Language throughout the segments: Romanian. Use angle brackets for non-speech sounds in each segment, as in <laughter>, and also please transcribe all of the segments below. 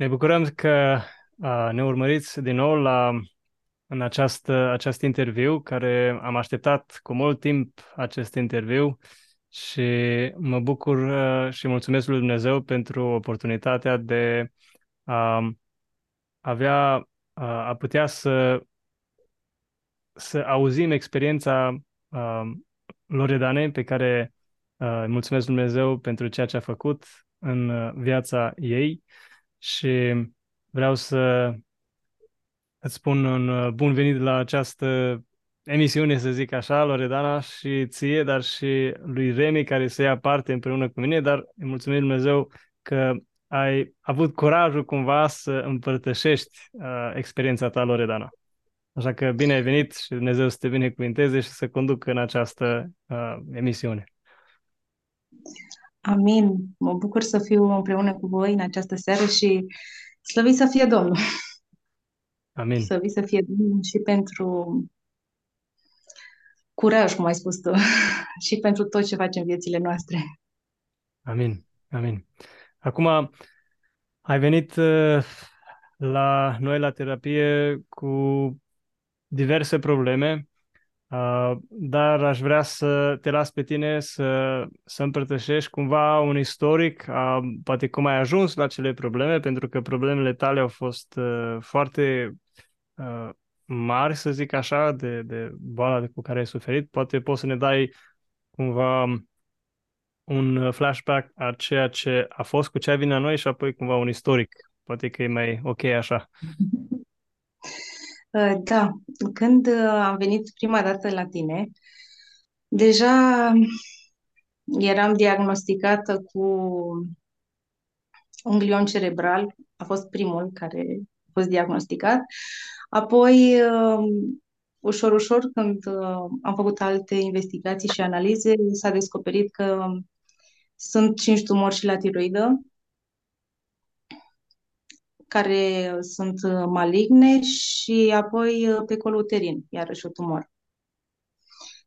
Ne bucurăm că uh, ne urmăriți din nou la, în această, acest interviu, care am așteptat cu mult timp acest interviu și mă bucur uh, și mulțumesc lui Dumnezeu pentru oportunitatea de a avea, uh, a putea să, să auzim experiența uh, Loredanei pe care uh, mulțumesc Dumnezeu pentru ceea ce a făcut în uh, viața ei și vreau să îți spun un uh, bun venit la această emisiune, să zic așa, Loredana, și ție, dar și lui Remi, care să ia parte împreună cu mine, dar îi mulțumim Dumnezeu că ai avut curajul cumva să împărtășești uh, experiența ta, Loredana. Așa că bine ai venit și Dumnezeu să te binecuvinteze și să conducă în această uh, emisiune. Amin. Mă bucur să fiu împreună cu voi în această seară și slăvit să fie Domnul. Amin. Slăvit să fie Domnul și pentru curaj, cum ai spus tu, <laughs> și pentru tot ce facem în viețile noastre. Amin. Amin. Acum, ai venit uh, la noi la terapie cu diverse probleme Uh, dar aș vrea să te las pe tine să, să împărtășești cumva un istoric, uh, poate cum ai ajuns la cele probleme, pentru că problemele tale au fost uh, foarte uh, mari, să zic așa, de, de boala cu care ai suferit. Poate poți să ne dai cumva un flashback a ceea ce a fost cu ce ai venit la noi și apoi cumva un istoric. Poate că e mai ok așa. <laughs> Uh, da, când uh, am venit prima dată la tine, deja eram diagnosticată cu un glion cerebral, a fost primul care a fost diagnosticat. Apoi, um, ușor, ușor, când uh, am făcut alte investigații și analize, s-a descoperit că sunt cinci tumori și la tiroidă, care sunt uh, maligne și apoi uh, pe coluterin, iarăși o tumoră.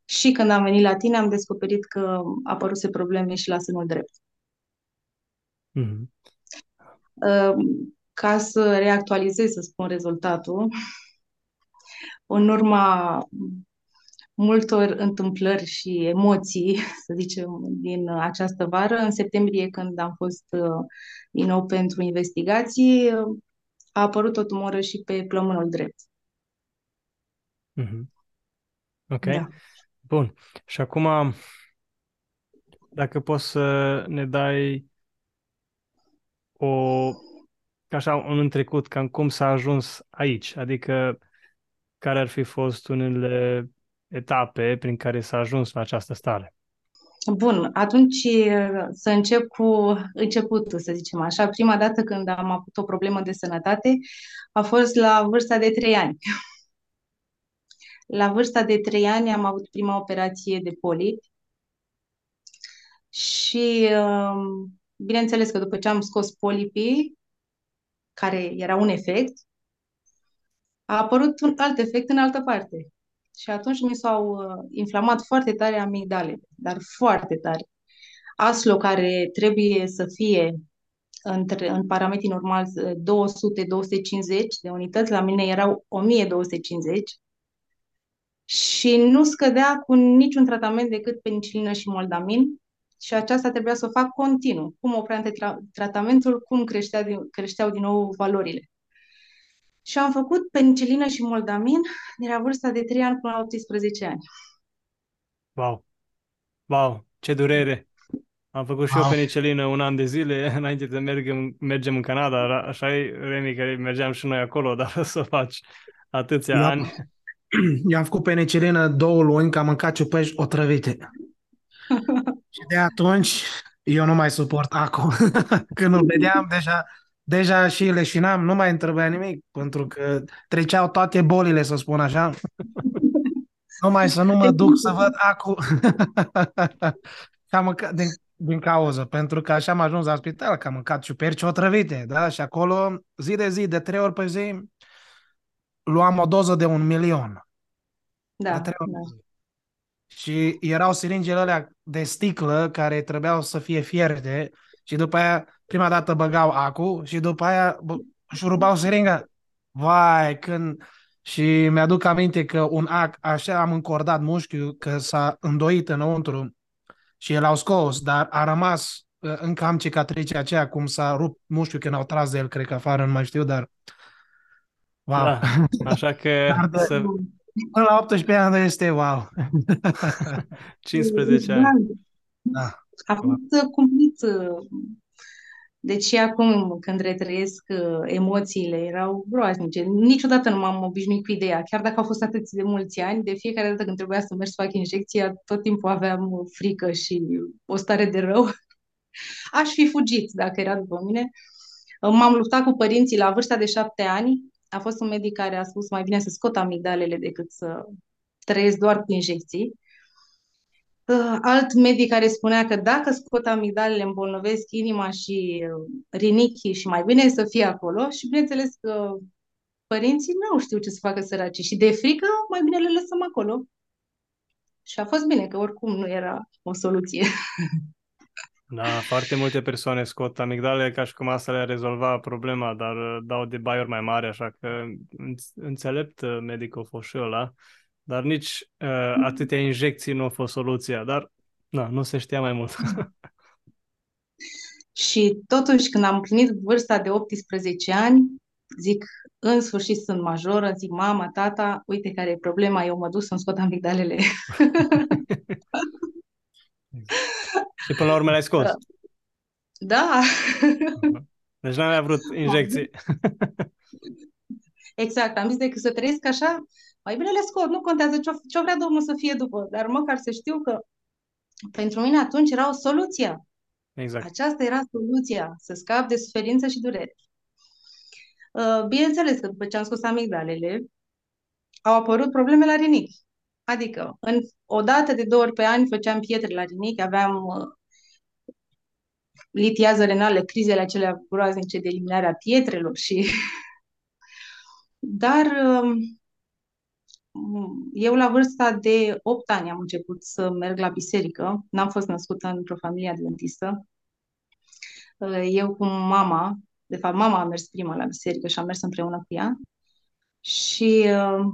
Și când am venit la tine, am descoperit că apăruse probleme și la sânul drept. Mm-hmm. Ca să reactualizez, să spun rezultatul, în urma multor întâmplări și emoții, <laughs> să zicem, din această vară. În septembrie, când am fost uh, din nou pentru investigații, a apărut o tumoră și pe plămânul drept. Mm-hmm. Ok. Da. Bun. Și acum, dacă poți să ne dai o, ca așa, un întrecut, cam cum s-a ajuns aici, adică care ar fi fost unele etape prin care s-a ajuns la această stare? Bun, atunci să încep cu începutul, să zicem așa. Prima dată când am avut o problemă de sănătate a fost la vârsta de 3 ani. La vârsta de 3 ani am avut prima operație de polip și um, bineînțeles că după ce am scos polipii, care era un efect, a apărut un alt efect în altă parte. Și atunci mi s-au uh, inflamat foarte tare amigdale, dar foarte tare. Aslo care trebuie să fie între, în parametrii normali 200-250 de unități, la mine erau 1250 și nu scădea cu niciun tratament decât penicilină și moldamin și aceasta trebuia să o fac continuu. Cum oprea tra- tratamentul, cum creștea din, creșteau din nou valorile. Și am făcut penicilină și moldamin de la vârsta de 3 ani până la 18 ani. Wow! Wow! Ce durere! Am făcut și wow. eu penicilină un an de zile <laughs> înainte de mergem, mergem în Canada. Așa e, Remi, că mergeam și noi acolo, <laughs> dar să faci atâția eu, ani. <clears throat> Eu am făcut penicilină două luni, că am mâncat ciupești otrăvite. <laughs> și de atunci eu nu mai suport acum. Când îl vedeam, deja deja și leșinam, nu mai îmi trebuia nimic, pentru că treceau toate bolile, să spun așa. Numai să nu mă duc să văd acu. și am mâncat din, din cauză, pentru că așa am ajuns la spital, că am mâncat ciuperci otrăvite, da? Și acolo, zi de zi, de trei ori pe zi, luam o doză de un milion. Da, de trei ori da. Și erau siringele alea de sticlă care trebuiau să fie fierte și după aia prima dată băgau acu și după aia bă, șurubau seringa. Vai, când... Și mi-aduc aminte că un ac, așa am încordat mușchiul, că s-a îndoit înăuntru și el au scos, dar a rămas uh, încă am cicatricea aceea, cum s-a rupt mușchiul când au tras de el, cred că afară, nu mai știu, dar... Wow. Da, așa că <laughs> Dar de, să... până la 18 ani este wow. <laughs> 15 ani. Da. A fost cumplit. Deci și acum când retrăiesc emoțiile erau groaznice. Niciodată nu m-am obișnuit cu ideea. Chiar dacă au fost atât de mulți ani, de fiecare dată când trebuia să merg să fac injecția, tot timpul aveam frică și o stare de rău. <laughs> Aș fi fugit dacă era după mine. M-am luptat cu părinții la vârsta de șapte ani. A fost un medic care a spus mai bine să scot amigdalele decât să trăiesc doar cu injecții. Uh, alt medic care spunea că dacă scot amigdalele îmbolnăvesc inima și uh, rinichii și mai bine să fie acolo și bineînțeles că părinții nu au știut ce să facă săraci și de frică mai bine le lăsăm acolo. Și a fost bine că oricum nu era o soluție. Da, foarte multe persoane scot amigdalele ca și cum asta le rezolva problema, dar uh, dau de baiuri mai mari, așa că înțelept medicul fost ăla dar nici uh, atâtea injecții nu a fost soluția, dar na, nu se știa mai mult. <laughs> și totuși, când am împlinit vârsta de 18 ani, zic, în sfârșit sunt majoră, zic, mama, tata, uite care e problema, eu mă duc să-mi scot amigdalele. <laughs> și până la urmă le-ai scos. <laughs> Da. Deci n-am mai vrut injecții. exact, am zis decât să trăiesc așa, mai bine le scot, nu contează ce-o, ce vrea Domnul să fie după, dar măcar să știu că pentru mine atunci era o soluție. Exact. Aceasta era soluția, să scap de suferință și durere. Uh, bineînțeles că după ce am scos amigdalele, au apărut probleme la rinichi. Adică, în, o dată de două ori pe an făceam pietre la rinichi, aveam uh, litiază renală, crizele acelea groaznice de eliminarea pietrelor și... <laughs> Dar uh, eu la vârsta de 8 ani am început să merg la biserică. N-am fost născută într-o familie adventistă. Eu cu mama, de fapt mama a mers prima la biserică și am mers împreună cu ea. Și uh,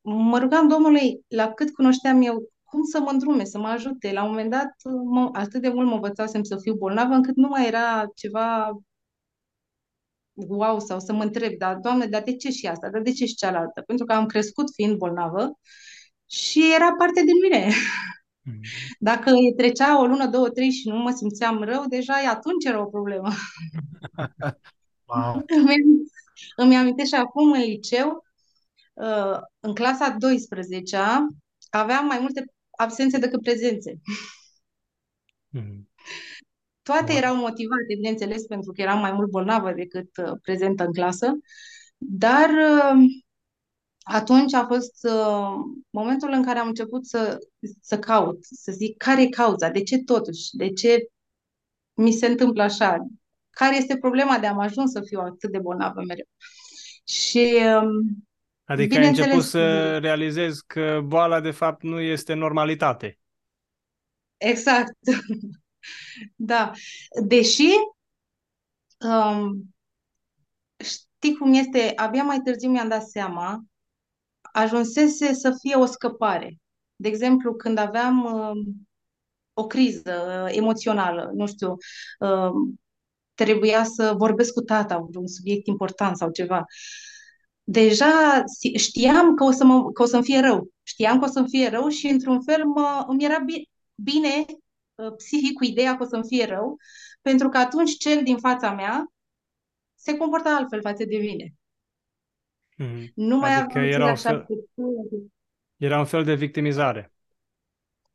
mă rugam Domnului, la cât cunoșteam eu, cum să mă îndrume, să mă ajute. La un moment dat, mă, atât de mult mă învățasem să fiu bolnavă, încât nu mai era ceva wow sau să mă întreb, dar doamne, dar de ce și asta, dar de ce și cealaltă? Pentru că am crescut fiind bolnavă și era parte din mine. Mm. Dacă trecea o lună, două, trei și nu mă simțeam rău, deja atunci era o problemă. Wow. <laughs> îmi, amintesc și acum în liceu, uh, în clasa 12 aveam mai multe absențe decât prezențe. Mm. Toate erau motivate, bineînțeles, pentru că eram mai mult bolnavă decât uh, prezentă în clasă, dar uh, atunci a fost uh, momentul în care am început să, să caut, să zic care e cauza, de ce totuși, de ce mi se întâmplă așa, care este problema de a mă ajuns să fiu atât de bolnavă mereu. Și um, Adică ai început să realizezi că boala de fapt nu este normalitate. Exact. Da. Deși, um, știi cum este, abia mai târziu mi-am dat seama, ajunsese să fie o scăpare. De exemplu, când aveam uh, o criză uh, emoțională, nu știu, uh, trebuia să vorbesc cu tata un subiect important sau ceva. Deja știam că o, să mă, că o să-mi fie rău. Știam că o să-mi fie rău și, într-un fel, mă, îmi era bine, bine Uh, psihic cu ideea că o să-mi fie rău, pentru că atunci cel din fața mea se comporta altfel față de mine. Mm-hmm. Nu mai adică era un, fel, era un fel de victimizare.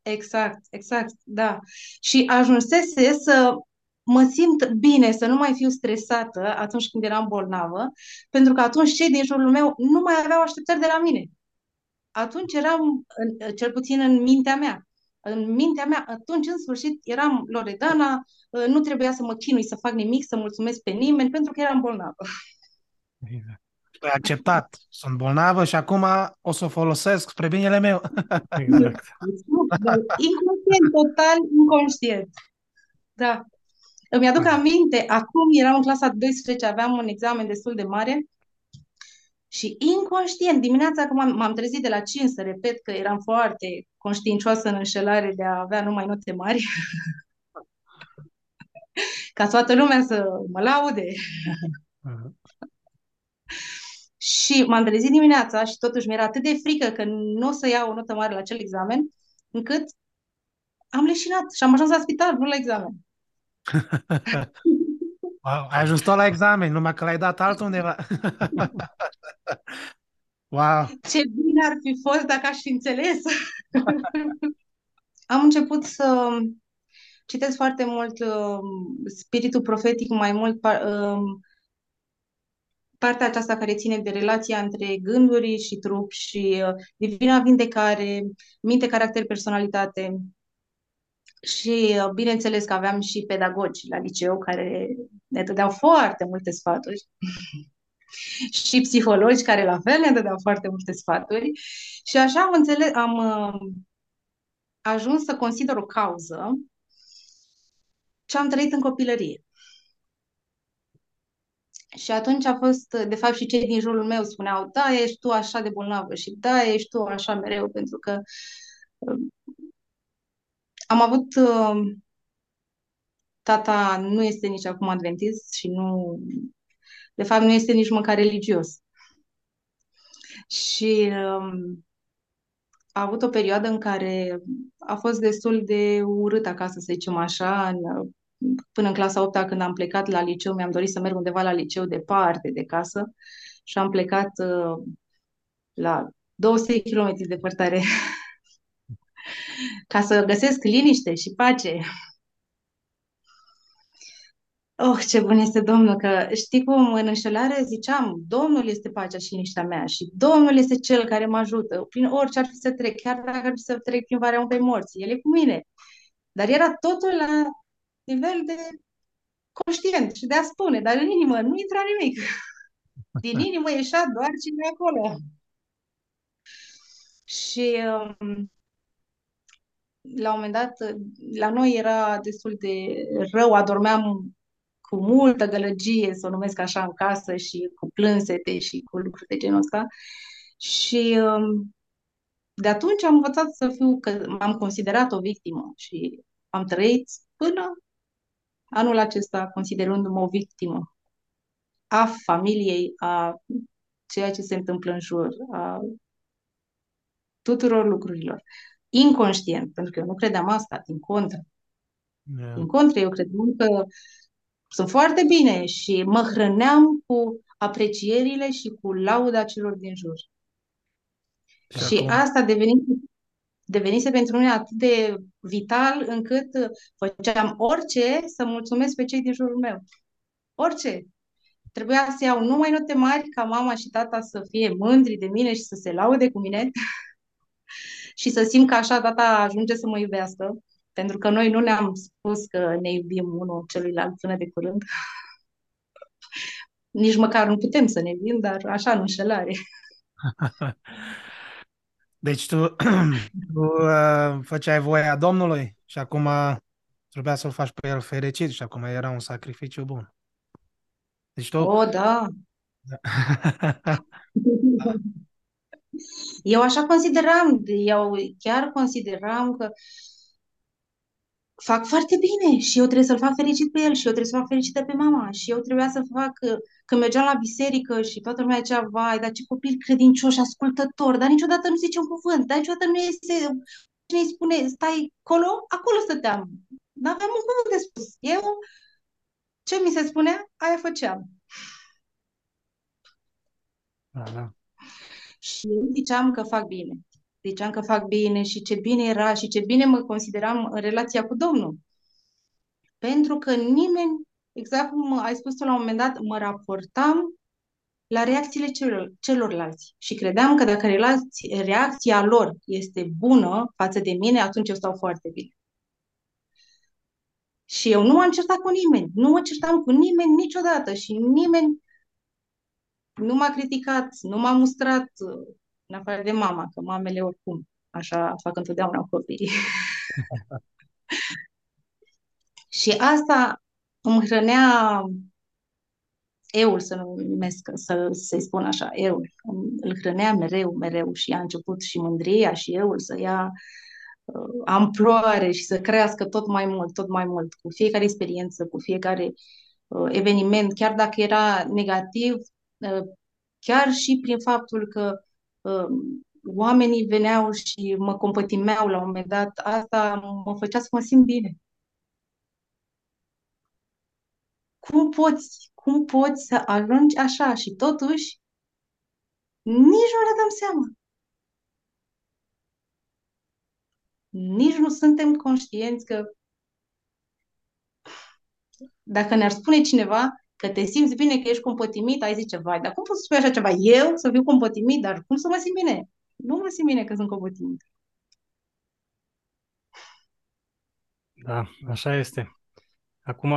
Exact, exact, da. Și ajunsese să mă simt bine, să nu mai fiu stresată atunci când eram bolnavă, pentru că atunci cei din jurul meu nu mai aveau așteptări de la mine. Atunci eram, cel puțin în mintea mea, în mintea mea, atunci, în sfârșit, eram Loredana, uh, nu trebuia să mă chinui să fac nimic, să mulțumesc pe nimeni, pentru că eram bolnavă. Exact. Ai acceptat, sunt bolnavă și acum o să o folosesc spre binele meu. <laughs> Exact. Inconștient, total inconștient. Da. Îmi aduc aminte, acum eram în clasa 12, aveam un examen destul de mare și inconștient, dimineața când m-am, m-am trezit de la 5, să repet că eram foarte conștiincioasă în înșelare de a avea numai note mari, <laughs> ca toată lumea să mă laude. <laughs> Și m-am trezit dimineața și totuși mi-era atât de frică că nu o să iau o notă mare la acel examen, încât am leșinat și am ajuns la spital, nu la examen. <laughs> Wow, ai ajuns tot la examen, numai că l-ai dat altundeva. <laughs> wow. Ce bine ar fi fost dacă aș fi înțeles. <laughs> am început să citesc foarte mult uh, spiritul profetic, mai mult uh, partea aceasta care ține de relația între gânduri și trup și uh, divina vindecare, minte, caracter, personalitate. Și uh, bineînțeles că aveam și pedagogi la liceu care ne dădeau foarte multe sfaturi. și psihologi care la fel ne dădeau foarte multe sfaturi. Și așa am, înțeles, am uh, ajuns să consider o cauză ce am trăit în copilărie. Și atunci a fost, de fapt, și cei din jurul meu spuneau, da, ești tu așa de bolnavă și da, ești tu așa mereu, pentru că uh, am avut uh, tata nu este nici acum adventist și nu, de fapt, nu este nici măcar religios. Și um, a avut o perioadă în care a fost destul de urât acasă, să zicem așa, în, până în clasa 8 când am plecat la liceu, mi-am dorit să merg undeva la liceu departe de casă și am plecat uh, la 200 km departare ca să găsesc liniște și pace. Oh, ce bun este Domnul, că știi cum în înșelare ziceam, Domnul este pacea și liniștea mea și Domnul este Cel care mă ajută prin orice ar fi să trec, chiar dacă ar fi să trec prin Varea Umpei Morții, El e cu mine. Dar era totul la nivel de conștient și de a spune, dar în inimă nu intra nimic. <laughs> Din inimă ieșea doar cine e acolo. Și um, la un moment dat, la noi era destul de rău, adormeam cu multă gălăgie, să o numesc așa, în casă și cu plânsete și cu lucruri de genul ăsta. Și um, de atunci am învățat să fiu, că m-am considerat o victimă și am trăit până anul acesta considerându-mă o victimă a familiei, a ceea ce se întâmplă în jur, a tuturor lucrurilor. Inconștient, pentru că eu nu credeam asta, din contră. Yeah. Din contră, eu credeam că sunt foarte bine și mă hrăneam cu aprecierile și cu lauda celor din jur. Și, și acum... asta devenise, devenise pentru mine atât de vital încât făceam orice să mulțumesc pe cei din jurul meu. Orice. Trebuia să iau numai note mari ca mama și tata să fie mândri de mine și să se laude cu mine <laughs> și să simt că așa tata ajunge să mă iubească. Pentru că noi nu ne-am spus că ne iubim unul celuilalt până de curând. <laughs> Nici măcar nu putem să ne iubim, dar așa în înșelare. <laughs> Deci tu, <clears throat> tu uh, făceai voia Domnului și acum trebuia să-l faci pe el fericit și acum era un sacrificiu bun. Deci tu... O, da. <laughs> Eu așa consideram, eu chiar consideram că fac foarte bine și eu trebuie să-l fac fericit pe el și eu trebuie să fac fericită pe mama și eu trebuia să fac, când mergeam la biserică și toată lumea zicea, vai, dar ce copil credincios și ascultător, dar niciodată nu zice un cuvânt, dar niciodată nu este, cine îi spune, stai acolo, acolo stăteam. Nu aveam un cuvânt de spus. Eu, ce mi se spunea, aia făceam. Da, Și eu ziceam că fac bine ziceam că fac bine și ce bine era și ce bine mă consideram în relația cu Domnul. Pentru că nimeni, exact cum ai spus tu la un moment dat, mă raportam la reacțiile celor, celorlalți și credeam că dacă relația, reacția lor este bună față de mine, atunci eu stau foarte bine. Și eu nu m-am certat cu nimeni, nu mă certam cu nimeni niciodată și nimeni nu m-a criticat, nu m-a mustrat, în afară de mama, că mamele oricum așa fac întotdeauna copiii. <laughs> și asta îmi hrănea eul, să numesc, să, să-i spun așa, eul. Îl hrănea mereu, mereu și a început și mândria și eul să ia uh, amploare și să crească tot mai mult, tot mai mult, cu fiecare experiență, cu fiecare uh, eveniment, chiar dacă era negativ, uh, chiar și prin faptul că uh, oamenii veneau și mă compătimeau la un moment dat, asta mă făcea să mă simt bine. Cum poți, cum poți să ajungi așa și totuși nici nu ne dăm seama. Nici nu suntem conștienți că dacă ne-ar spune cineva că te simți bine, că ești compătimit, ai zice, vai, dar cum poți să spui așa ceva? Eu să fiu compătimit, dar cum să mă simt bine? Nu mă simt bine că sunt compătimit. Da, așa este. Acum,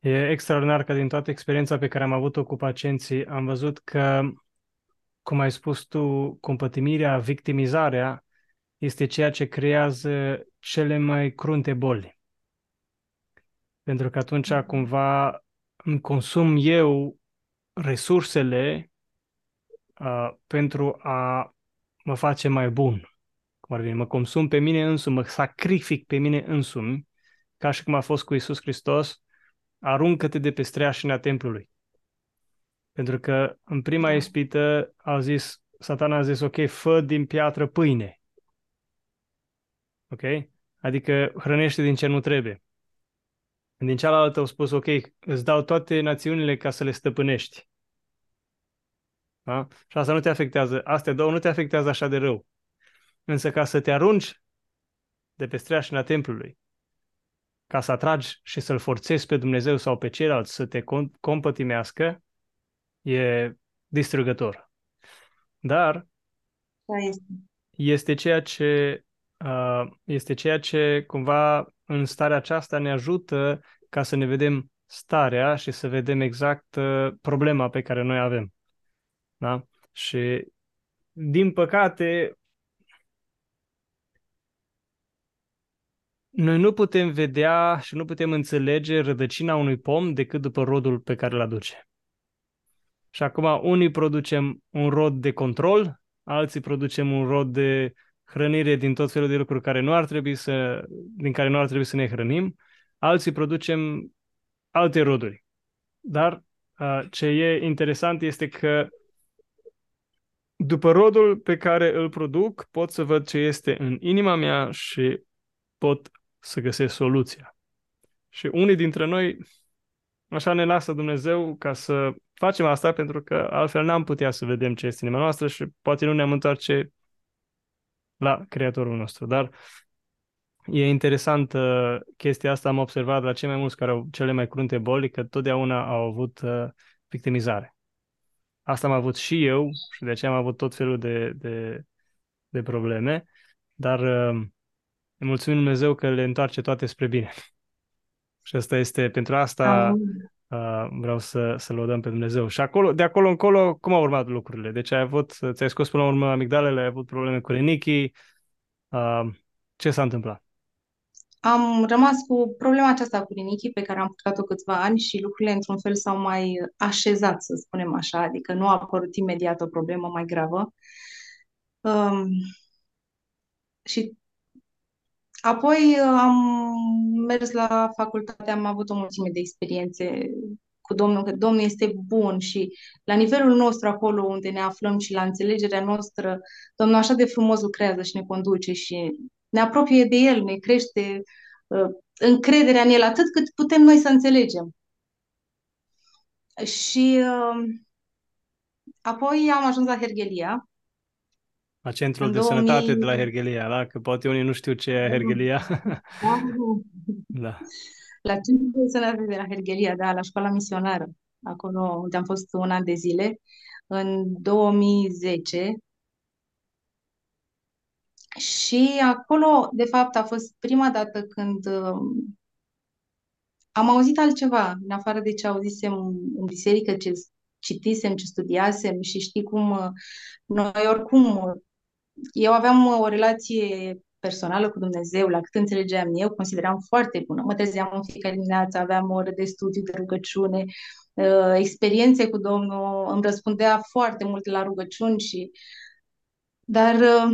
e extraordinar că din toată experiența pe care am avut-o cu pacienții, am văzut că, cum ai spus tu, compătimirea, victimizarea, este ceea ce creează cele mai crunte boli. Pentru că atunci cumva îmi consum eu resursele uh, pentru a mă face mai bun. Cum ar veni, mă consum pe mine însumi, mă sacrific pe mine însumi, ca și cum a fost cu Isus Hristos, aruncă-te de pe streașina templului. Pentru că în prima da. ispită a zis, satana a zis, ok, fă din piatră pâine. Ok? Adică hrănește din ce nu trebuie. Din cealaltă au spus, ok, îți dau toate națiunile ca să le stăpânești. Da? Și asta nu te afectează, astea două nu te afectează așa de rău. Însă ca să te arunci de pe streașina templului, ca să atragi și să-L forțezi pe Dumnezeu sau pe ceilalți să te compătimească, e distrugător. Dar este. este ceea ce este ceea ce cumva în starea aceasta ne ajută ca să ne vedem starea și să vedem exact problema pe care noi avem. Da? Și, din păcate, noi nu putem vedea și nu putem înțelege rădăcina unui pom decât după rodul pe care îl aduce. Și acum unii producem un rod de control, alții producem un rod de hrănire din tot felul de lucruri care nu ar trebui să, din care nu ar trebui să ne hrănim, alții producem alte roduri. Dar uh, ce e interesant este că după rodul pe care îl produc, pot să văd ce este în inima mea și pot să găsesc soluția. Și unii dintre noi, așa ne lasă Dumnezeu ca să facem asta, pentru că altfel n-am putea să vedem ce este în inima noastră și poate nu ne-am întoarce la Creatorul nostru. Dar e interesant uh, chestia asta, am observat la cei mai mulți care au cele mai crunte boli, că totdeauna au avut uh, victimizare. Asta am avut și eu și de aceea am avut tot felul de, de, de probleme, dar uh, îi mulțumim Dumnezeu că le întoarce toate spre bine. <laughs> Și asta este, pentru asta uh, vreau să, să lăudăm pe Dumnezeu. Și acolo, de acolo încolo, cum au urmat lucrurile? Deci ai avut, ți-ai scos până la urmă amigdalele, ai avut probleme cu renichii. Uh, ce s-a întâmplat? Am rămas cu problema aceasta cu rinichii pe care am purtat-o câțiva ani și lucrurile într-un fel s-au mai așezat, să spunem așa, adică nu a apărut imediat o problemă mai gravă. Um, și apoi uh, am mers la facultate, am avut o mulțime de experiențe cu Domnul, că Domnul este bun și la nivelul nostru acolo unde ne aflăm și la înțelegerea noastră, Domnul așa de frumos lucrează și ne conduce și ne apropie de El, ne crește uh, încrederea în El atât cât putem noi să înțelegem. Și uh, apoi am ajuns la Hergelia. La Centrul de 2000... Sănătate de la Hergelia, da? Că poate unii nu știu ce e Hergelia. Da. <laughs> da. La Centrul de Sănătate de la Hergelia, da, la școala misionară. Acolo unde am fost un an de zile. În 2010 și acolo, de fapt, a fost prima dată când uh, am auzit altceva, în afară de ce auzisem în biserică, ce citisem, ce studiasem și știi cum uh, noi oricum, eu aveam o relație personală cu Dumnezeu, la cât înțelegeam eu, consideram foarte bună. Mă trezeam în fiecare dimineață, aveam o oră de studiu, de rugăciune, uh, experiențe cu Domnul, îmi răspundea foarte mult la rugăciuni și... Dar uh,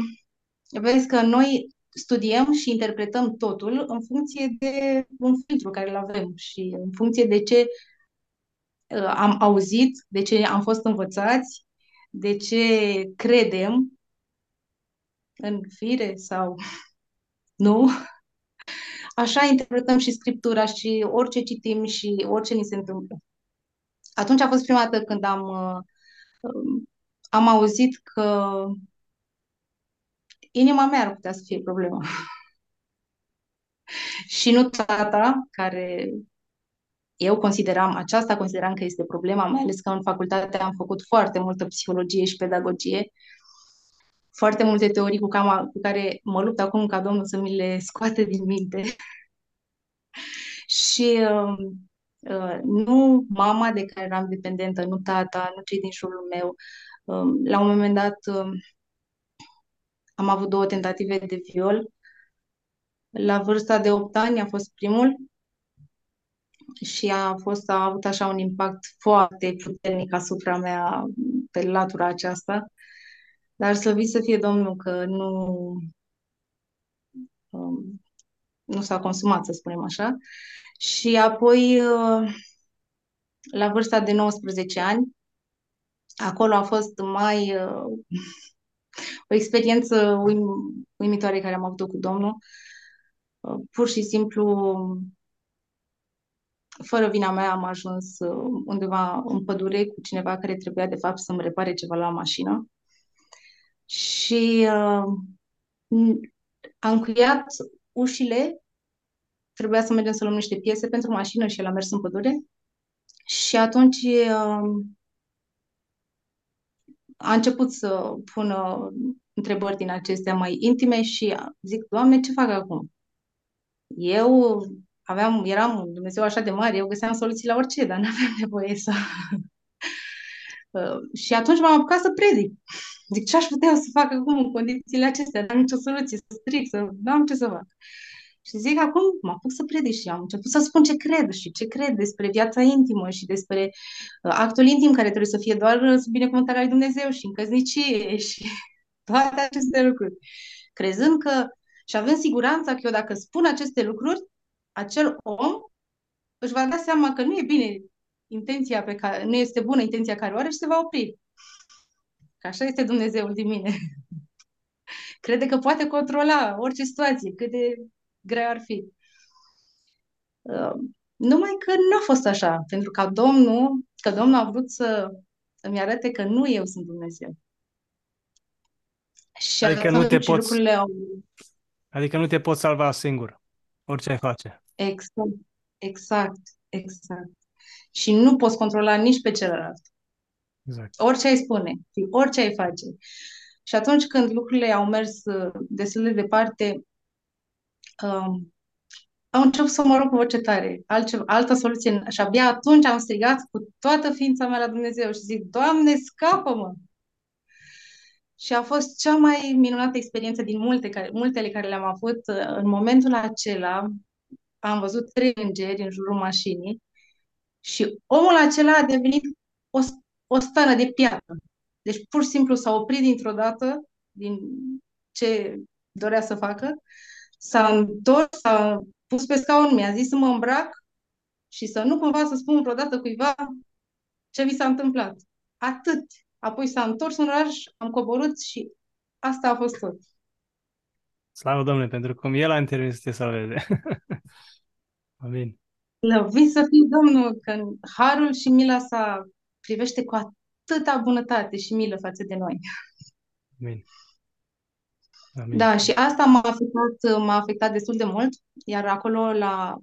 vezi că noi studiem și interpretăm totul în funcție de un filtru care îl avem și în funcție de ce uh, am auzit, de ce am fost învățați, de ce credem în fire sau <laughs> nu. Așa interpretăm și scriptura și orice citim și orice ni se întâmplă. Atunci a fost prima dată când am, uh, um, am auzit că inima mea ar putea să fie problema. <laughs> și nu tata, care eu consideram, aceasta consideram că este problema, mai ales că în facultate am făcut foarte multă psihologie și pedagogie, foarte multe teorii cu, cama, cu care mă lupt acum ca Domnul să mi le scoate din minte. <laughs> și uh, uh, nu mama de care eram dependentă, nu tata, nu cei din jurul meu. Uh, la un moment dat uh, am avut două tentative de viol. La vârsta de 8 ani a fost primul și a fost a avut așa un impact foarte puternic asupra mea pe latura aceasta. Dar să vii să fie Domnul că nu, um, nu s-a consumat, să spunem așa. Și apoi, uh, la vârsta de 19 ani, acolo a fost mai uh, o experiență uim, uimitoare care am avut-o cu Domnul. Uh, pur și simplu, fără vina mea, am ajuns uh, undeva în pădure cu cineva care trebuia, de fapt, să-mi repare ceva la mașină. Și uh, am încuiat ușile, trebuia să mergem să luăm niște piese pentru mașină și el a mers în pădure. Și atunci uh, a început să pună întrebări din acestea mai intime și zic, Doamne, ce fac acum? Eu aveam, eram un Dumnezeu așa de mare, eu găseam soluții la orice, dar nu aveam nevoie să... <laughs> Uh, și atunci m-am apucat să predic. Zic, ce aș putea să fac acum în condițiile acestea? N-am nicio soluție, să stric, să... nu am ce să fac. Și zic, acum mă apuc să predic și am început să spun ce cred și ce cred despre viața intimă și despre uh, actul intim care trebuie să fie doar uh, sub binecuvântarea lui Dumnezeu și în căsnicie <laughs> și toate aceste lucruri. Crezând că și având siguranța că eu dacă spun aceste lucruri, acel om își va da seama că nu e bine intenția pe care, nu este bună intenția care o are și se va opri. Că așa este Dumnezeul din mine. <laughs> Crede că poate controla orice situație, cât de grea ar fi. Uh, numai că nu a fost așa, pentru că Domnul, că Domnul a vrut să îmi arate că nu eu sunt Dumnezeu. Și adică nu te poți, lucrurile au... Adică nu te poți salva singur, orice ai face. Exact, exact, exact. Și nu poți controla nici pe celălalt. Exact. Orice ai spune, orice ai face. Și atunci când lucrurile au mers uh, destul de departe, um, am început să mă rog cu voce tare, altceva, altă soluție. Și abia atunci am strigat cu toată ființa mea la Dumnezeu și zic, Doamne, scapă-mă! Și a fost cea mai minunată experiență din multe care, multele care le-am avut. În momentul acela am văzut trei îngeri în jurul mașinii și omul acela a devenit o, o stană de piatră. Deci pur și simplu s-a oprit dintr-o dată din ce dorea să facă, s-a întors, s-a pus pe scaun, mi-a zis să mă îmbrac și să nu cumva să spun vreodată cuiva ce vi s-a întâmplat. Atât. Apoi s-a întors în oraș, am coborât și asta a fost tot. Slavă Domnului, pentru cum El a intervenit să te salveze. <laughs> Amin. Lăvit să fie Domnul, că harul și mila sa privește cu atâta bunătate și milă față de noi. Amin. Amin. Da, și asta m-a afectat, m-a afectat destul de mult, iar acolo la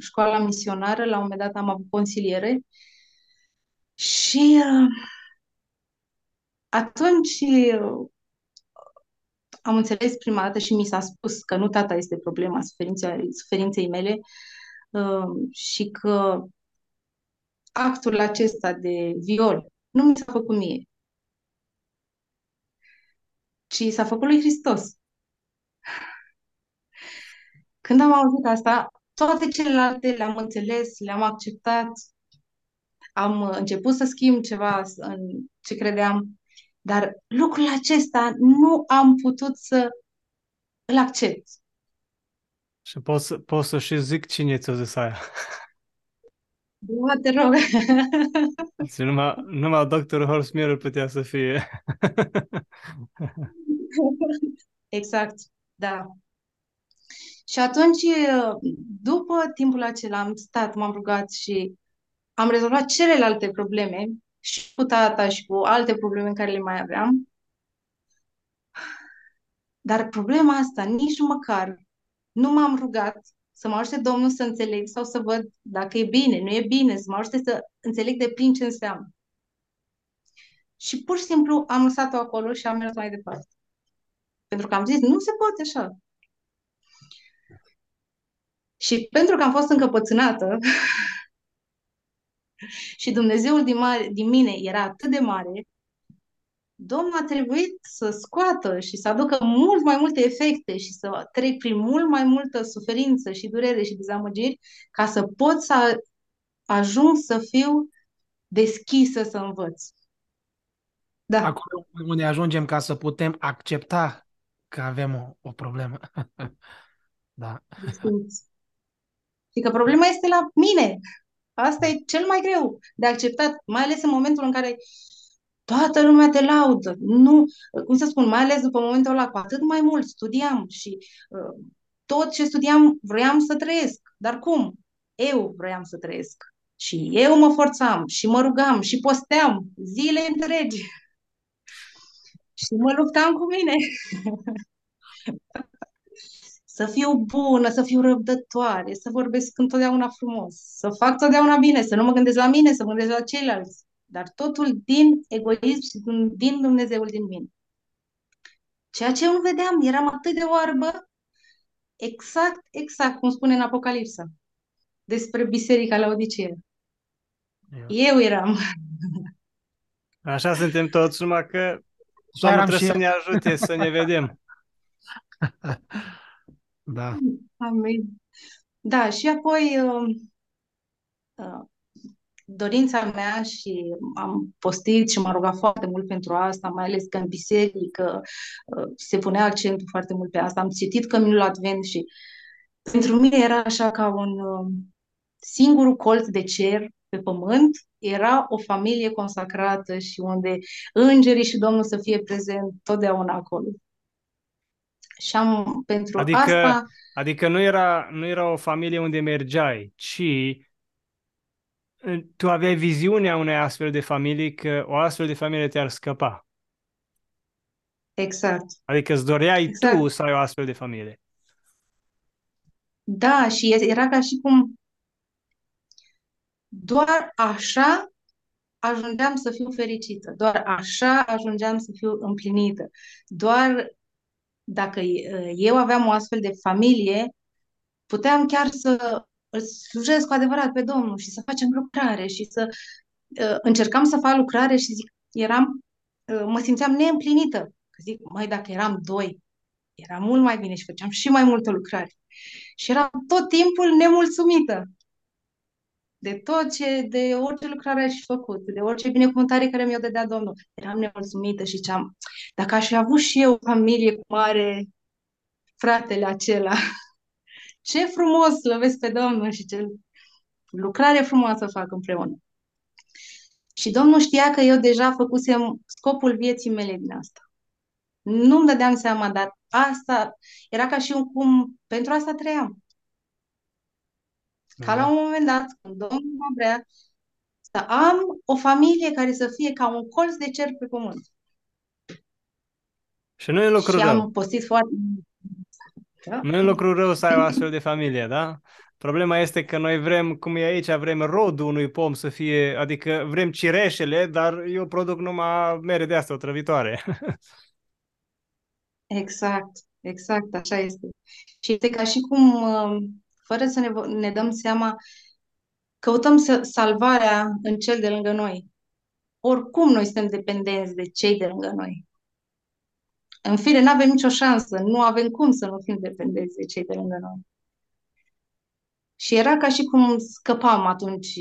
școala misionară, la un moment dat am avut consiliere și uh, atunci uh, am înțeles prima dată și mi s-a spus că nu tata este problema suferinței, suferinței mele uh, și că actul acesta de viol nu mi s-a făcut mie, ci s-a făcut lui Hristos. Când am auzit asta, toate celelalte le-am înțeles, le-am acceptat, am început să schimb ceva în ce credeam, dar lucrul acesta nu am putut să îl accept. Și pot să, pot să și zic cine ți-a zis aia. <laughs> Da, te rog. Și numai, numai doctorul Horst putea să fie. exact, da. Și atunci, după timpul acela, am stat, m-am rugat și am rezolvat celelalte probleme și cu tata și cu alte probleme care le mai aveam. Dar problema asta, nici măcar nu m-am rugat să mă ajute Domnul să înțeleg sau să văd dacă e bine, nu e bine, să mă ajute să înțeleg de plin ce înseamnă. Și pur și simplu am lăsat-o acolo și am mers mai departe. Pentru că am zis, nu se poate așa. Și pentru că am fost încăpățânată <laughs> și Dumnezeul din, mare, din mine era atât de mare, Domnul a trebuit să scoată și să aducă mult mai multe efecte și să trec prin mult mai multă suferință și durere și dezamăgiri ca să pot să ajung să fiu deschisă să învăț. Da. Acolo unde ajungem ca să putem accepta că avem o, o problemă. <laughs> da. Și că problema este la mine. Asta e cel mai greu de acceptat, mai ales în momentul în care toată lumea te laudă. Nu, cum să spun, mai ales după momentul ăla, cu atât mai mult studiam și uh, tot ce studiam vroiam să trăiesc. Dar cum? Eu vroiam să trăiesc. Și eu mă forțam și mă rugam și posteam zile întregi. <laughs> și mă luptam cu mine. <laughs> să fiu bună, să fiu răbdătoare, să vorbesc întotdeauna frumos, să fac totdeauna bine, să nu mă gândesc la mine, să mă gândesc la ceilalți dar totul din egoism și din Dumnezeul din mine. Ceea ce nu vedeam, eram atât de oarbă, exact, exact cum spune în Apocalipsa, despre biserica la Odisee. Eu eram. Așa suntem toți, numai că Domnul trebuie să ne ajute să ne vedem. <laughs> da. Amin. Da, și apoi uh, uh, dorința mea și am postit și m-am rugat foarte mult pentru asta, mai ales că în biserică uh, se punea accentul foarte mult pe asta. Am citit Căminul Advent și pentru mine era așa ca un uh, singur colț de cer pe pământ, era o familie consacrată și unde îngerii și Domnul să fie prezent totdeauna acolo. Și am pentru adică, asta... Adică nu era, nu era o familie unde mergeai, ci tu aveai viziunea unei astfel de familii că o astfel de familie te-ar scăpa. Exact. Adică îți doreai exact. tu să ai o astfel de familie. Da, și era ca și cum doar așa ajungeam să fiu fericită, doar așa ajungeam să fiu împlinită. Doar dacă eu aveam o astfel de familie, puteam chiar să îl slujesc cu adevărat pe Domnul și să facem lucrare și să uh, încercam să fac lucrare și zic, eram, uh, mă simțeam neîmplinită. Că zic, mai dacă eram doi, era mult mai bine și făceam și mai multă lucrare. Și eram tot timpul nemulțumită de tot ce, de orice lucrare aș fi făcut, de orice binecuvântare care mi-o dădea Domnul. Eram nemulțumită și ceam, dacă aș fi avut și eu o familie cu mare fratele acela, ce frumos slăvesc pe Domnul și ce lucrare frumoasă fac împreună. Și Domnul știa că eu deja făcusem scopul vieții mele din asta. Nu-mi dădeam seama, dar asta era ca și un cum, pentru asta trăiam. Ca la un moment dat, când Domnul mă vrea să am o familie care să fie ca un colț de cer pe pământ. Și nu e lucru Și rău. am postit foarte da? Nu e lucru rău să ai o astfel de familie, da? Problema este că noi vrem, cum e aici, vrem rodul unui pom să fie, adică vrem cireșele, dar eu produc numai mere de asta otrăvitoare. <laughs> Exact, exact, așa este. Și este ca și cum, um, fără să ne, ne dăm seama, căutăm să, salvarea în cel de lângă noi. Oricum noi suntem dependenți de cei de lângă noi. În fine, nu avem nicio șansă, nu avem cum să nu fim dependenți de cei de lângă noi. Și era ca și cum scăpam atunci.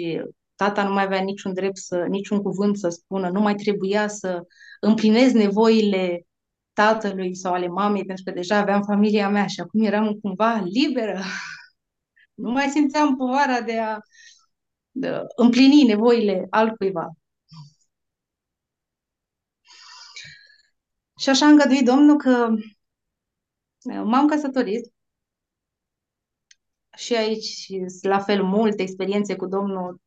Tata nu mai avea niciun drept să, niciun cuvânt să spună, nu mai trebuia să împlinez nevoile tatălui sau ale mamei, pentru că deja aveam familia mea și acum eram cumva liberă. <laughs> Nu mai simțeam povara de a de împlini nevoile altcuiva. Și așa a îngăduit Domnul că uh, m-am căsătorit și aici la fel multe experiențe cu Domnul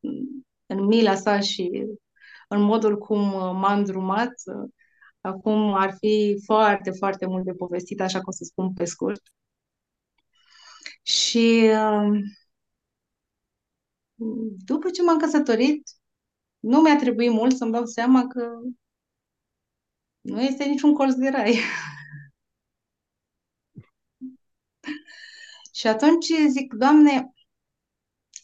în mila sa și în modul cum m-a îndrumat. Acum ar fi foarte, foarte mult de povestit, așa că o să spun pe scurt. Și uh, după ce m-am căsătorit, nu mi-a trebuit mult să-mi dau seama că nu este niciun colț de rai. Și atunci zic, Doamne,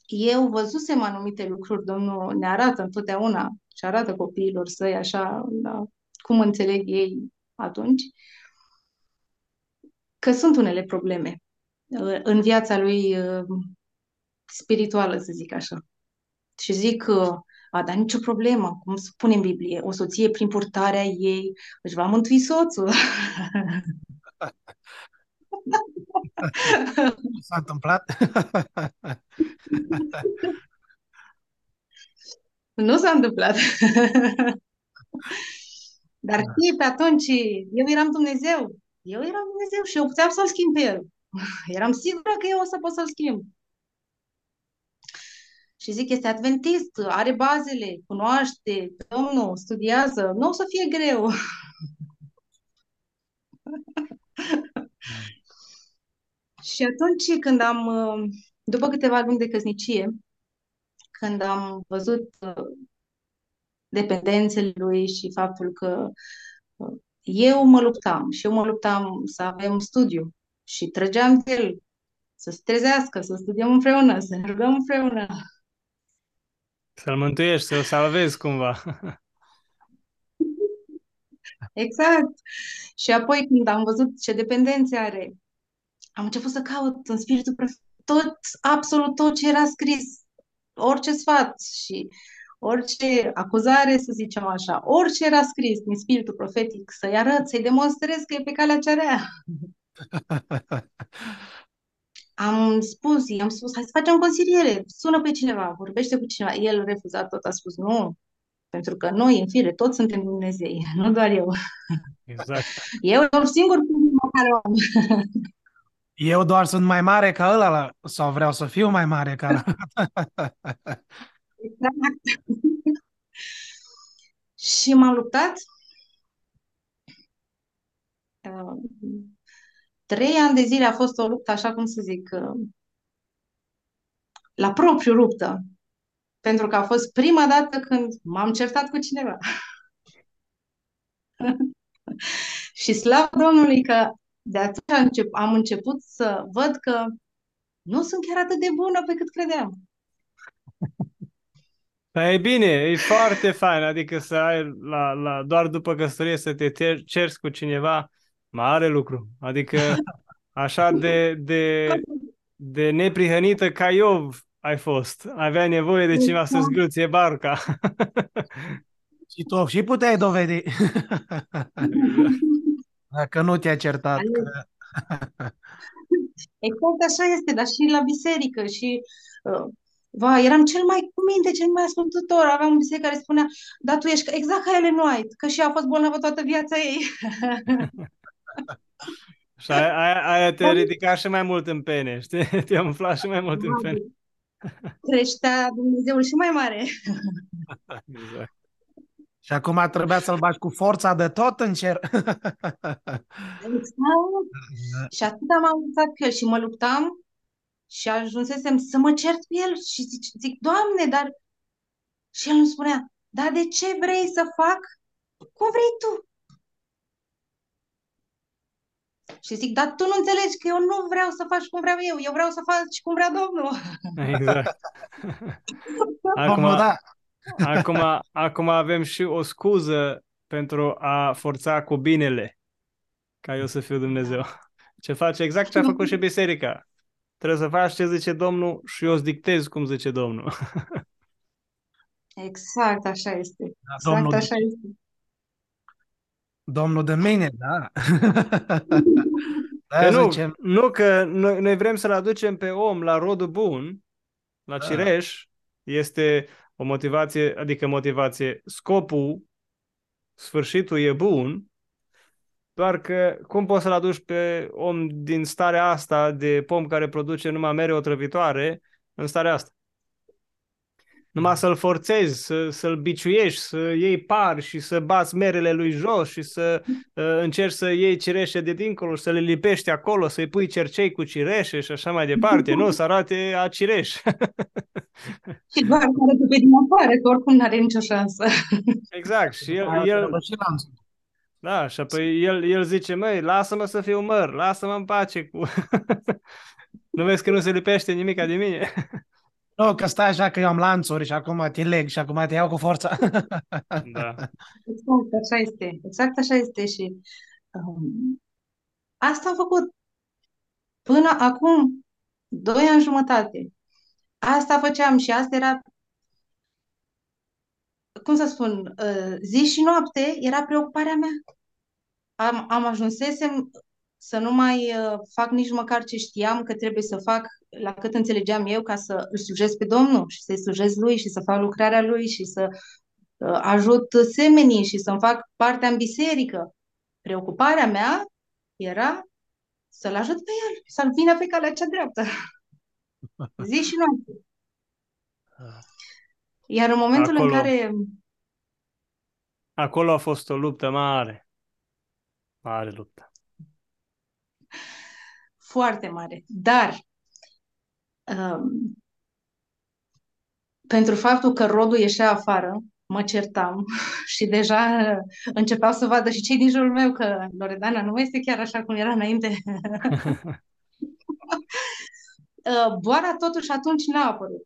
eu văzusem anumite lucruri, Domnul ne arată întotdeauna și arată copiilor săi așa, da, cum înțeleg ei atunci, că sunt unele probleme uh, în viața lui uh, spirituală, să zic așa. Și zic, a, dar nicio problemă, cum spune în Biblie, o soție prin purtarea ei își va mântui soțul. <laughs> S-a întâmplat? <laughs> nu s-a întâmplat. <laughs> Dar știi, pe atunci, eu eram Dumnezeu. Eu eram Dumnezeu și eu puteam să-l schimb pe el. Eram sigură că eu o să pot să-l schimb. Și zic, este adventist, are bazele, cunoaște, domnul, studiază, nu o să fie greu. <laughs> Și atunci când am, uh, după câteva luni de căsnicie, când am văzut uh, dependențele lui și faptul că uh, eu mă luptam și eu mă luptam să avem studiu și trăgeam de el să se trezească, să studiem împreună, să ne rugăm împreună. Să-l mântuiești, să-l salvezi cumva. <laughs> Exact. Și apoi când am văzut ce dependențe are, am început să caut în spiritul tot, absolut tot ce era scris, orice sfat și orice acuzare, să zicem așa, orice era scris din spiritul profetic, să-i arăt, să-i demonstrez că e pe calea cea rea. <laughs> am spus, i-am spus, hai să facem consiliere, sună pe cineva, vorbește cu cineva. El refuzat tot, a spus nu, pentru că noi, în fire, toți suntem Dumnezei, <laughs> nu doar eu. Exact. <laughs> Eu un singur care o am. Eu doar sunt mai mare ca ăla sau vreau să fiu mai mare ca ăla. exact. <laughs> și m-am luptat. Uh, trei ani de zile a fost o luptă, așa cum să zic, uh, la propriu luptă. Pentru că a fost prima dată când m-am certat cu cineva. <laughs> și slavă Domnului că de atunci am început să văd că nu sunt chiar atât de bună pe cât credeam. Dar e bine, e foarte fain, adică să ai la, la, doar după căsătorie să te cerți cu cineva, mare lucru. Adică așa <laughs> de, de, de neprihănită ca Iov ai fost. Avea nevoie de cineva să zgâlție barca. <laughs> Și tu și puteai dovedi. Exact. <laughs> Dacă nu te-a certat. Că... Exact așa este, dar și la biserică și uh, va, eram cel mai cuminte, cel mai ascultător. Aveam un biserică care spunea, dar tu ești exact ca Ellen White, că și a fost bolnavă toată viața ei. Și aia, aia, aia te ridica și mai mult în pene, știi? <laughs> Te umfla și mai mult în pene. Creștea Dumnezeul și mai mare. <laughs> exact. Și acum trebuia să-l bagi cu forța de tot în cer. exact. Și atât am învățat cu el și mă luptam și ajunsesem să mă cert cu el și zic, zic Doamne, dar... Și el îmi spunea, dar de ce vrei să fac cum vrei tu? Și zic, dar tu nu înțelegi că eu nu vreau să faci cum vreau eu, eu vreau să faci cum vrea Domnul. <laughs> Exact. <laughs> Acum, da. <laughs> acum, acum avem și o scuză pentru a forța cu binele ca eu să fiu Dumnezeu. Ce face exact ce a făcut și biserica. trebuie să faci ce zice Domnul și eu îți dictez cum zice Domnul. Exact așa este. Da, Exact Domnul, așa este. Domnul de mine, <laughs> da. Că Da, nu, zicem, nu că noi, noi vrem să-l aducem pe om la rodul bun, la Da. cireș, este o motivație, adică motivație, scopul, sfârșitul e bun, doar că cum poți să-l aduci pe om din starea asta de pom care produce numai mere otrăvitoare în starea asta? Numai să-l forțezi, să, să-l biciuiești, să iei par și să bați merele lui jos și să uh, încerci să iei cireșe de dincolo și să le lipești acolo, să-i pui cercei cu cireșe și așa mai departe. Nu, să arate a cireș. <laughs> Și doar care de pe din afară, că oricum n-are nicio șansă. exact. Și el, aia el, trebuie și lanțul. da, și apoi el, el zice, măi, lasă-mă să fiu măr, lasă-mă în pace cu... <laughs> nu vezi că nu se lipește nimica de mine? <laughs> Nu, că stai așa că eu am lanțuri și acum te leg și acum te iau cu forța. da. Exact așa este. Exact așa este și um, asta am făcut până acum doi ani jumătate. Asta făceam și asta era, cum să spun, uh, zi și noapte era preocuparea mea. Am, am ajunsesem să nu mai uh, fac nici măcar ce știam că trebuie să fac la cât înțelegeam eu ca să îl slujesc pe Domnul și să-i slujesc lui și să fac lucrarea lui și să uh, ajut semenii și să-mi fac partea în biserică. Preocuparea mea era să-l ajut pe el, să-l vină pe calea cea dreaptă. <laughs> Zi și noapte. Iar în momentul Acolo. în care Acolo a fost o luptă mare. Mare luptă. Foarte mare, dar um, pentru faptul că rodul ieșea afară, mă certam <laughs> și deja începeau să vadă și cei din jurul meu că Loredana nu este chiar așa cum era înainte. <laughs> Uh, Boara totuși atunci n-a apărut.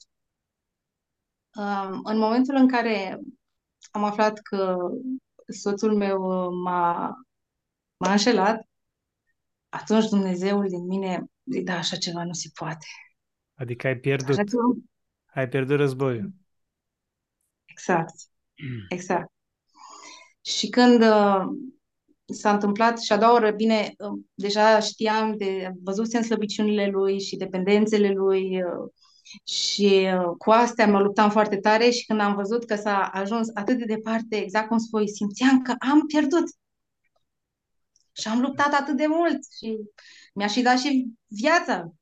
Um, În momentul în care am aflat că soțul meu uh, m-a, m-a înșelat, atunci Dumnezeul din mine zic, da, așa ceva nu se poate. Adică ai pierdut. Așa ceva... Ai pierdut războiul. Exact, exact. Și când uh, s-a întâmplat și a doua oră, bine, uh, deja știam de, văzusem slăbiciunile lui și dependențele lui uh, și uh, cu astea mă luptam foarte tare și când am văzut că s-a ajuns atât de departe, exact cum spui, simțeam că am pierdut. Și am luptat atât de mult și mi-a și dat și viața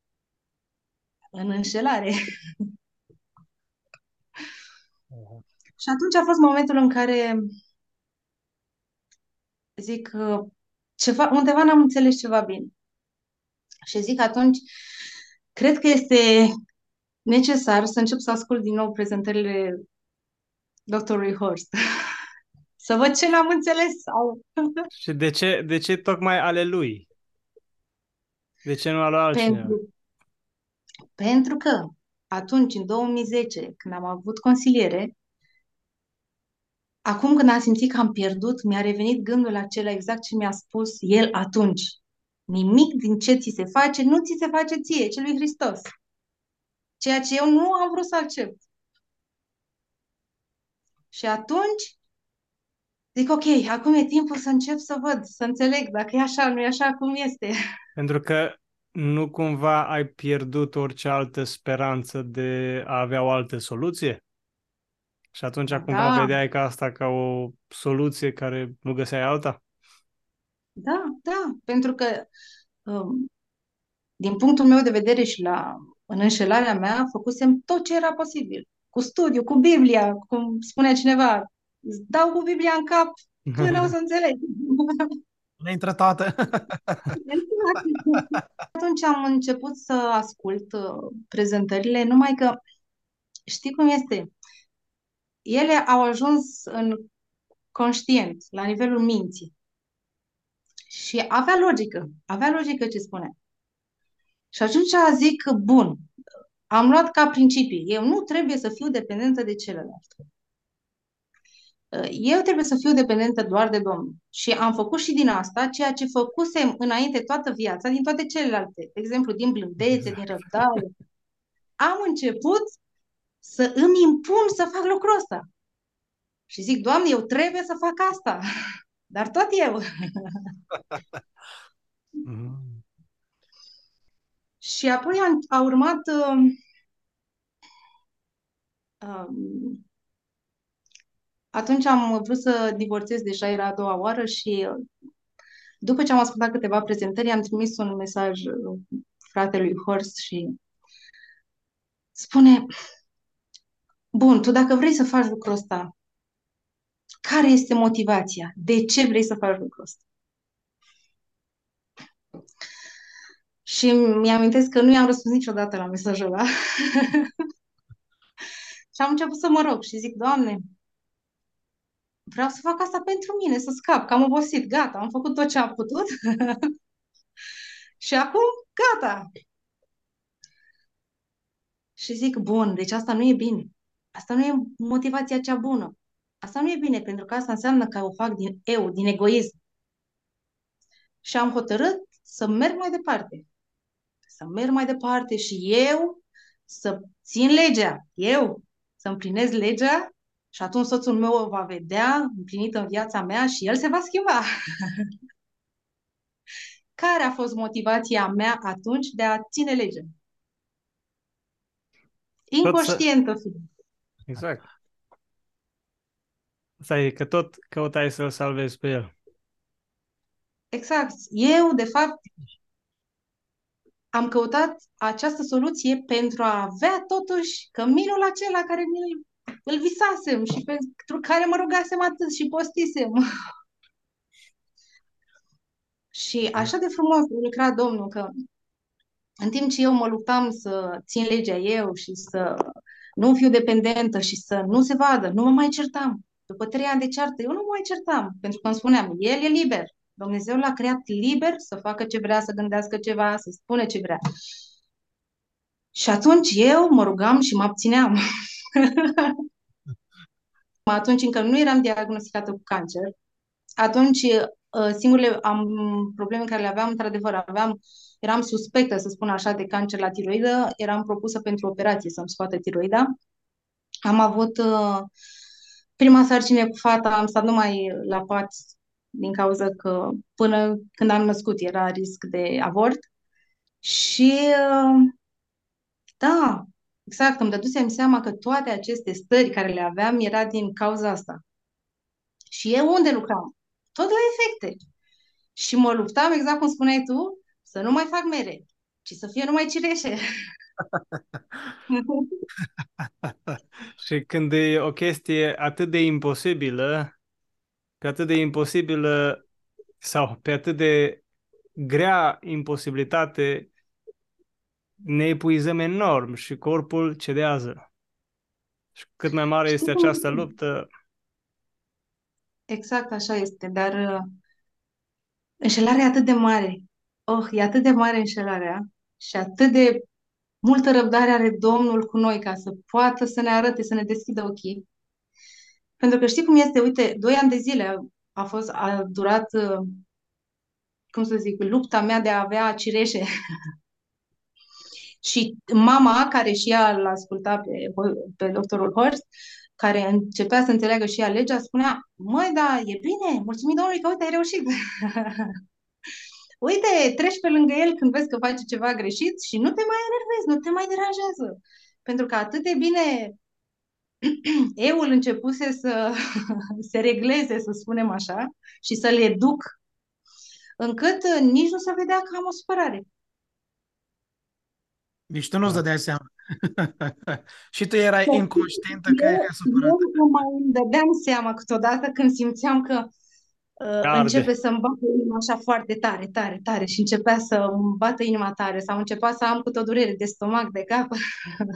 în înșelare. Și atunci a fost momentul în care zic uh, ceva, undeva n-am înțeles ceva bine. Și zic atunci, cred că este necesar să încep să ascult din nou prezentările doctorului Horst. Să văd ce n-am înțeles sau <laughs> Și de ce, de ce tocmai ale lui? De ce nu ale altcineva? pentru, pentru că atunci, în 2010, când am avut consiliere, acum când am simțit că am pierdut, mi-a revenit gândul acela exact ce mi-a spus el atunci. Nimic din ce ți se face, nu ți se face ție, ci lui Hristos. Ceea ce eu nu am vrut să accept. Și atunci zic, ok, acum e timpul să încep să văd, să înțeleg dacă e așa, nu e așa cum este. <laughs> Pentru că nu cumva ai pierdut orice altă speranță de a avea o altă soluție? Și atunci cumva Da. vedeai ca asta ca o soluție care nu găseai alta? Da, da, pentru că um, din punctul meu de vedere și la, în înșelarea mea, făcusem tot ce era posibil. Cu studiu, cu Biblia, cum spunea cineva, îți dau cu Biblia în cap până <laughs> o să înțelegi. Ne intră toată. <laughs> Atunci am început să ascult uh, prezentările, numai că știi cum este? Ele au ajuns în conștient, la nivelul minții. Și avea logică, avea logică ce spunea. Și atunci zic, bun, am luat ca principii. Eu nu trebuie să fiu dependentă de celălalt. Uh, eu trebuie să fiu dependentă doar de Domnul. Și am făcut și din asta ceea ce făcusem înainte toată viața, din toate celelalte. De exemplu, din blândețe, exact. din răbdare. Am început să îmi impun să fac lucrul ăsta. Și zic, Doamne, eu trebuie să fac asta. <laughs> Dar tot eu. <laughs> mm. Și apoi a, a urmat uh, um, atunci am vrut să divorțez, deja era a doua oară și uh, după ce am ascultat câteva prezentări, am trimis un mesaj uh, fratelui Horst și spune, bun, tu dacă vrei să faci lucrul ăsta, care este motivația? De ce vrei să faci lucrul ăsta? Și mi-amintesc că nu i-am răspuns niciodată la mesajul ăla. <laughs> și am început să mă rog și zic, Doamne, vreau să fac asta pentru mine, să scap, că am obosit, gata, am făcut tot ce am putut. <laughs> și acum, gata. Și zic, bun, deci asta nu e bine. Asta nu e motivația cea bună. Asta nu e bine, pentru că asta înseamnă că o fac din eu, din egoism. Și am hotărât să merg mai departe. Să merg mai departe și eu să țin legea. Eu să împlinez legea și atunci soțul meu o va vedea împlinită în viața mea și el se va schimba. <laughs> Care a fost motivația mea atunci de a ține legea? Inconștientă să... Exact. Asta e că tot căutai să-l salvezi pe el. Exact. Eu, de fapt, am căutat această soluție pentru a avea totuși căminul acela care mi îl visasem și pentru care mă rugasem atât și postisem. <laughs> și așa de frumos a lucrat Domnul că în timp ce eu mă luptam să țin legea eu și să nu fiu dependentă și să nu se vadă, nu mă mai certam. După trei ani de ceartă, eu nu mă mai certam, pentru că îmi spuneam, el e liber. Dumnezeu l-a creat liber să facă ce vrea, să gândească ceva, să spune ce vrea. Și atunci eu mă rugam și mă abțineam. <laughs> <laughs> atunci încă nu eram diagnosticată cu cancer. Atunci uh, singurele am, probleme care le aveam, într-adevăr, aveam, eram suspectă, să spun așa, de cancer la tiroidă, eram propusă pentru operație să-mi scoată tiroida. Am avut uh, prima sarcină cu fata, am stat numai la pat din cauza că până când am născut era risc de avort. Și uh, da, exact, îmi dădusem seama că toate aceste stări care le aveam era din cauza asta. Și eu unde lucram? Tot la efecte. Și mă luptam, exact cum spuneai tu, să nu mai fac mere, ci să fie numai cireșe. <laughs> și când e o chestie atât de imposibilă, pe atât de imposibilă sau pe atât de grea imposibilitate, ne epuizăm enorm și corpul cedează. Și cât mai mare este această luptă... Exact așa este, dar uh, înșelarea e atât de mare. Oh, e atât de mare înșelarea și atât de multă răbdare are Domnul cu noi ca să poată să ne arate, să ne deschidă ochii. Pentru că știi cum este, uite, doi ani de zile a fost, a durat, uh, cum să zic, lupta mea de a avea cireșe <laughs> Și mama, care și ea l asculta pe, pe doctorul Horst, care începea să înțeleagă și ea legea, spunea, măi, da, e bine, mulțumim Domnului că, uite, ai reușit. <laughs> uite, treci pe lângă el când vezi că face ceva greșit și nu te mai enervezi, nu te mai deranjează. Pentru că atât de bine <clears throat> eul începuse să <laughs> se regleze, să spunem așa, și să le duc, încât nici nu se vedea că am o supărare. Deci tu nu-ți da. dădeai seama. <laughs> și tu erai inconștientă că e supărat. Eu mai îmi dădeam seama câteodată când simțeam că uh, începe să-mi bată inima așa foarte tare, tare, tare și începea să-mi bată inima tare sau începea să am câte o durere de stomac, de cap.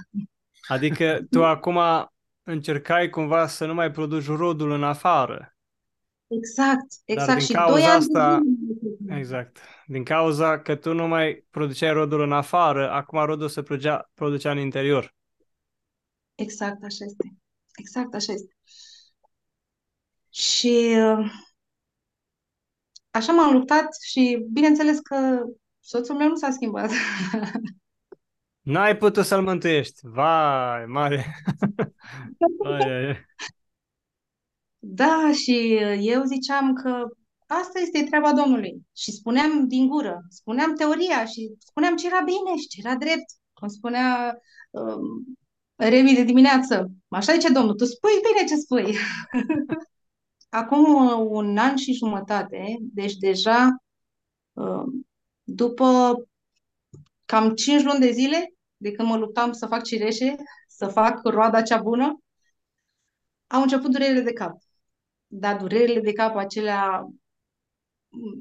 <laughs> adică tu acum încercai cumva să nu mai produci rodul în afară. Exact, exact. Dar din și cauza doi asta, ani... exact, din cauza că tu nu mai produceai rodul în afară, acum rodul se producea, producea în interior. Exact, așa este. Exact, așa este. Și uh, așa m-am luptat și bineînțeles că soțul meu nu s-a schimbat. <laughs> N-ai putut să-l mântuiești. Vai, mare. <laughs> Ai, ai, ai. Da, și eu ziceam că asta este treaba Domnului. Și spuneam din gură, spuneam teoria și spuneam ce era bine și ce era drept. Cum spunea um, Remi de dimineață. Așa zice Domnul, tu spui bine ce spui. <laughs> Acum uh, un an și jumătate, deci deja uh, după cam 5 luni de zile, de când mă luptam să fac cireșe, să fac roada cea bună, au început durerile de cap. Dar durerile de cap acelea,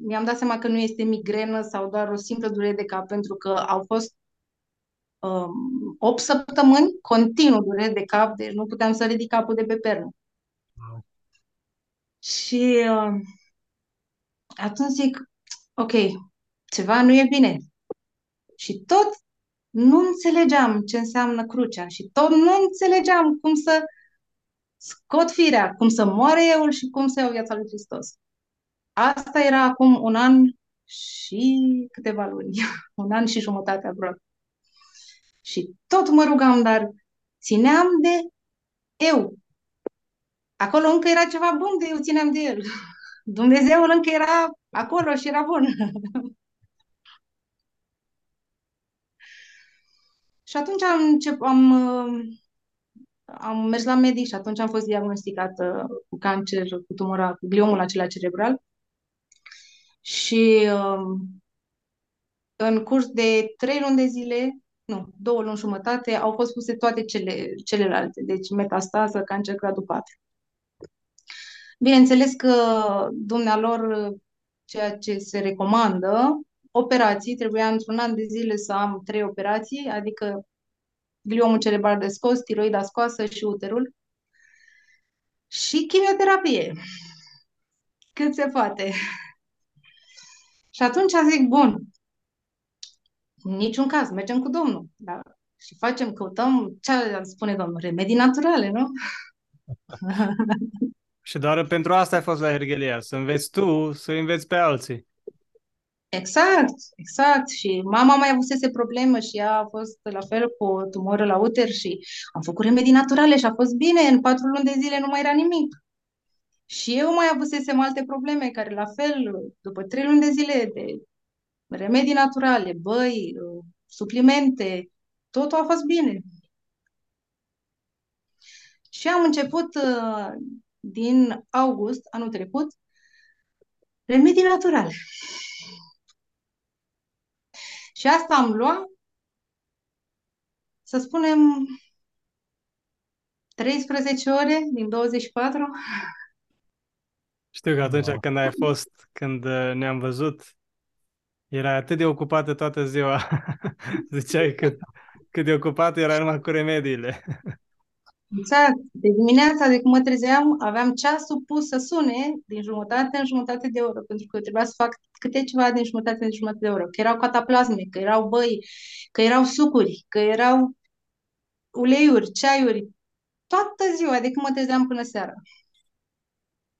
mi-am dat seama că nu este migrenă sau doar o simplă durere de cap, pentru că au fost um, 8 săptămâni continuu durere de cap, deci nu puteam să ridic capul de pe pernă. Și uh, atunci zic, ok, ceva nu e bine. Și tot nu înțelegeam ce înseamnă crucea și tot nu înțelegeam cum să scot firea, cum să moare eu și cum să iau viața lui Hristos. Asta era acum un an și câteva luni, <laughs> un an și jumătate aproape. Și tot mă rugam, dar țineam de eu. Acolo încă era ceva bun de eu țineam de el. <laughs> Dumnezeul încă era acolo și era bun. <laughs> și atunci am, încep, am, am mers la medic și atunci am fost diagnosticată cu cancer, cu tumora, cu gliomul acela cerebral. Și um, în curs de trei luni de zile, nu, două luni jumătate, au fost puse toate cele, celelalte, deci metastază, cancer gradul 4. Bineînțeles că dumnealor, ceea ce se recomandă, operații, trebuia într-un an de zile să am trei operații, adică gliomul cerebral de scos, tiroida scoasă și uterul. Și chimioterapie. Cât se poate. Și atunci zic, bun, în niciun caz, mergem cu Domnul. Da? Și facem, căutăm, ce spune Domnul, remedii naturale, nu? <laughs> Și doar pentru asta ai fost la Hergelia, să înveți tu, să înveți pe alții. Exact, exact. Și mama mai avusese problemă și ea a fost la fel cu o tumoră la uter și am făcut remedii naturale și a fost bine. În patru luni de zile nu mai era nimic. Și eu mai avusesem alte probleme care la fel, după trei luni de zile de remedii naturale, băi, suplimente, totul a fost bine. Și am început uh, din august anul trecut remedii naturale. Și asta am luat, să spunem, 13 ore din 24. Știu că atunci wow. când ai fost, când uh, ne-am văzut, erai atât de ocupată toată ziua. <laughs> Ziceai cât, cât de ocupată era numai cu remediile. Exact. De dimineața, de cum mă trezeam, aveam ceasul pus să sune din jumătate în jumătate de oră, pentru că trebuia să fac câte ceva din jumătate în jumătate de oră. Că erau cataplasme, că erau băi, că erau sucuri, că erau uleiuri, ceaiuri. Toată ziua, de când mă trezeam până seara.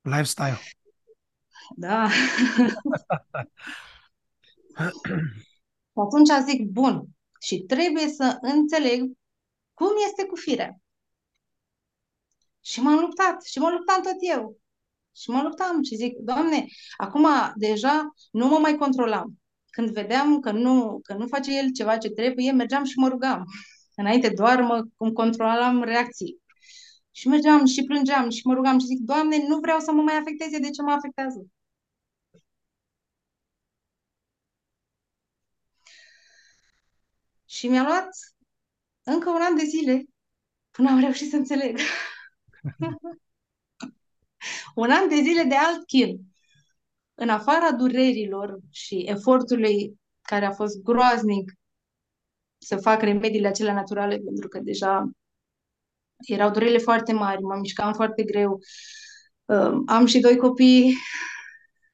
Lifestyle. Da. <clears throat> atunci zic, bun, și trebuie să înțeleg cum este cu firea. Și m-am luptat. Și mă luptam tot eu. Și mă luptam și zic, Doamne, acum deja nu mă mai controlam. Când vedeam că nu, că nu face el ceva ce trebuie, mergeam și mă rugam. Înainte doar mă cum controlam reacții. Și mergeam și plângeam și mă rugam și zic, Doamne, nu vreau să mă mai afecteze, de ce mă afectează? Și mi-a luat încă un an de zile până am reușit să înțeleg. <laughs> un an de zile de alt chin. În afara durerilor și efortului care a fost groaznic să fac remediile acelea naturale, pentru că deja erau durerile foarte mari, mă mișcam foarte greu. Um, am și doi copii,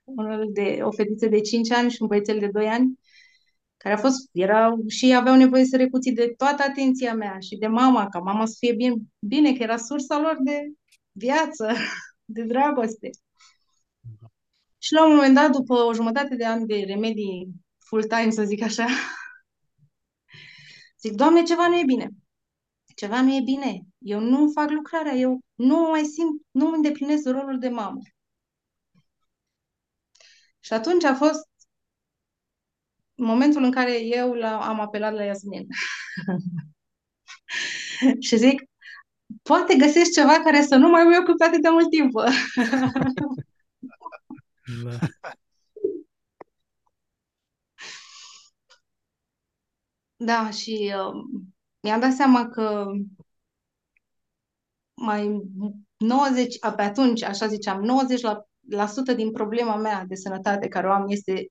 unul de o fetiță de 5 ani și un băiețel de 2 ani, care a fost, erau și aveau nevoie să recuți de toată atenția mea și de mama, ca mama să fie bine, bine că era sursa lor de viață. <laughs> de dragoste. Și la un moment dat, după o jumătate de ani de remedii full-time, să zic așa, zic, Doamne, ceva nu e bine. Ceva nu e bine. Eu nu fac lucrarea, eu nu mai simt, nu îndeplinesc rolul de mamă. Și atunci a fost momentul în care eu la, am apelat la Iasmin. <laughs> și zic, poate găsești ceva care să nu mai mă ocupe atât de mult timp. da. <laughs> Da, și uh, mi-am dat seama că mai 90, pe atunci, așa ziceam, 90 la, la sută din problema mea de sănătate care o am este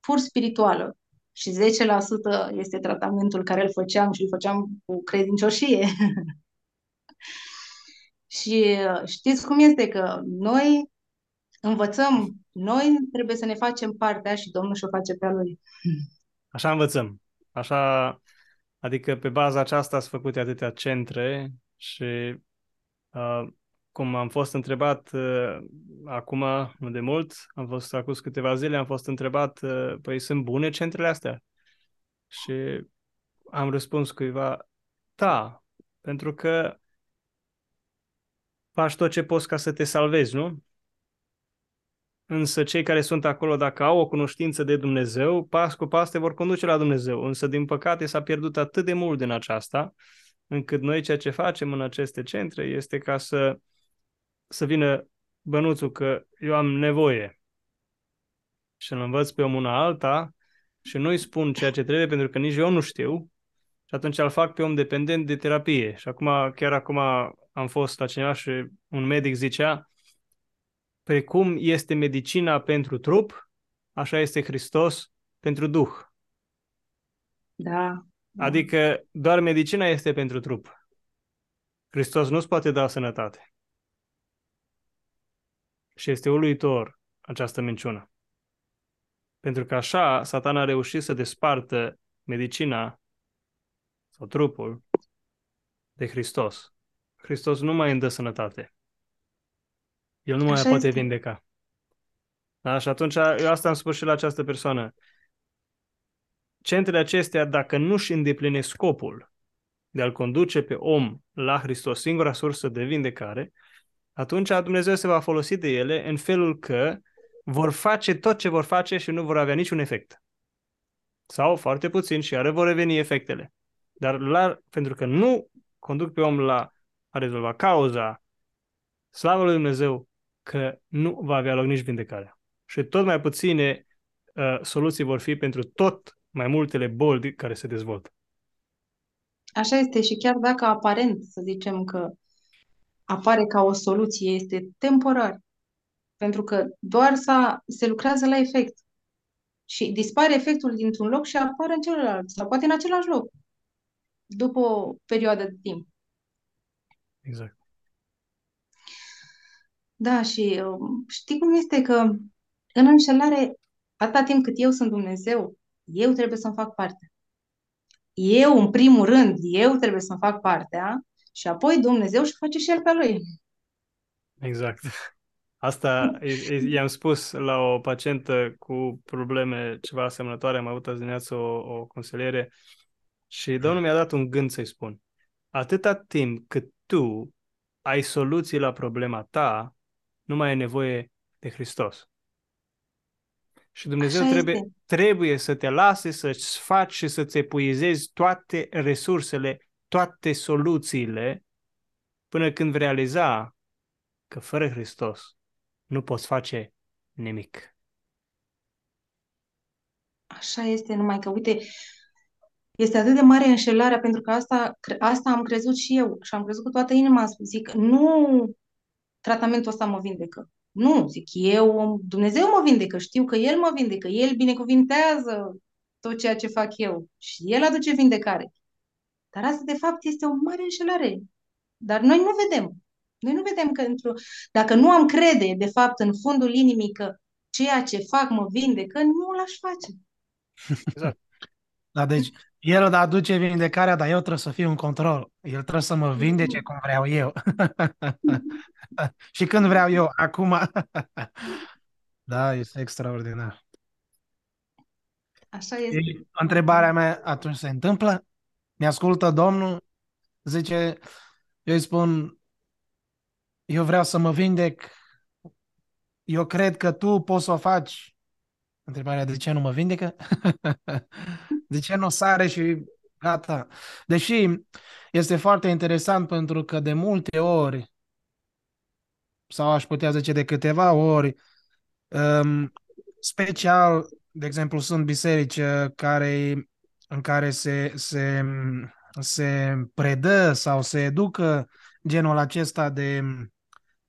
pur spirituală și 10% este tratamentul care îl făceam și îl făceam cu credincioșie. <laughs> și uh, știți cum este că noi învățăm, noi trebuie să ne facem partea și Domnul și-o face pe a Lui. Așa învățăm. Așa, adică pe baza aceasta ați făcut atâtea centre și uh, cum am fost întrebat uh, acum, nu de mult, am fost acum câteva zile, am fost întrebat, uh, păi sunt bune centrele astea? Și am răspuns cuiva, da, pentru că faci tot ce poți ca să te salvezi, nu? Însă cei care sunt acolo, dacă au o cunoștință de Dumnezeu, pas cu pas te vor conduce la Dumnezeu. Însă, din păcate, s-a pierdut atât de mult din aceasta, încât noi ceea ce facem în aceste centre este ca să, să vină bănuțul că eu am nevoie și îl învăț pe omul una alta și nu-i spun ceea ce trebuie pentru că nici eu nu știu și atunci îl fac pe om dependent de terapie. Și acum, chiar acum am fost la cineva și un medic zicea precum este medicina pentru trup, așa este Hristos pentru Duh. Da. Adică doar medicina este pentru trup. Hristos nu-ți poate da sănătate. Și este uluitor această minciună. Pentru că așa satana a reușit să despartă medicina sau trupul de Hristos. Hristos nu mai îmi dă sănătate. El nu mai Așa poate este. vindeca. Da? Și atunci eu asta am spus și la această persoană. Centrele acestea, dacă nu își îndeplinesc scopul de a-l conduce pe om la Hristos, singura sursă de vindecare, atunci Dumnezeu se va folosi de ele în felul că vor face tot ce vor face și nu vor avea niciun efect. Sau foarte puțin și iară vor reveni efectele. Dar la, pentru că nu conduc pe om la a rezolva cauza, slavă lui Dumnezeu, că nu va avea loc nici vindecarea. Și tot mai puține uh, soluții vor fi pentru tot mai multele bolți care se dezvoltă. Așa este și chiar dacă aparent, să zicem că apare ca o soluție, este temporar. Pentru că doar să se lucrează la efect. Și dispare efectul dintr-un loc și apare în celălalt, sau poate în același loc, după o perioadă de timp. Exact. Da, și um, știi cum este că în înșelare, atâta timp cât eu sunt Dumnezeu, eu trebuie să-mi fac partea. Eu, în primul rând, eu trebuie să-mi fac partea și apoi Dumnezeu și face și El pe Lui. Exact. Asta i-am spus la o pacientă cu probleme ceva asemănătoare, am avut azi dimineață o, o consiliere și Domnul mi-a dat un gând să-i spun. Atâta timp cât tu ai soluții la problema ta, nu mai ai nevoie de Hristos. Și Dumnezeu trebuie, trebuie să te lase să-ți faci și să-ți epuizezi toate resursele, toate soluțiile, până când vei realiza că fără Hristos nu poți face nimic. Așa este, numai că, uite, este atât de mare înșelarea, pentru că asta, asta am crezut și eu și am crezut cu toată inima, zic, nu tratamentul ăsta mă vindecă. Nu, zic, eu, Dumnezeu mă vindecă, știu că El mă vindecă, El binecuvintează tot ceea ce fac eu și El aduce vindecare. Dar asta, de fapt, este o mare înșelare. Dar noi nu vedem. Noi nu vedem că, într-o... dacă nu am crede, de fapt, în fundul inimii că ceea ce fac mă vindecă, nu l-aș face. Exact. Da, deci el îmi aduce vindecarea, dar eu trebuie să fiu în control. El trebuie să mă vindece cum vreau eu. <laughs> și când vreau eu, acum. <laughs> da, este extraordinar. Așa este. E, întrebarea mea atunci se întâmplă? Ne ascultă Domnul? Zice, eu îi spun, eu vreau să mă vindec, eu cred că tu poți să o faci. Întrebarea, de ce nu mă vindecă? <laughs> de ce nu sare și gata? Deși este foarte interesant pentru că de multe ori, sau aș putea zice de câteva ori, um, special, de exemplu, sunt biserici uh, care, în care se, se, se predă sau se educă genul acesta de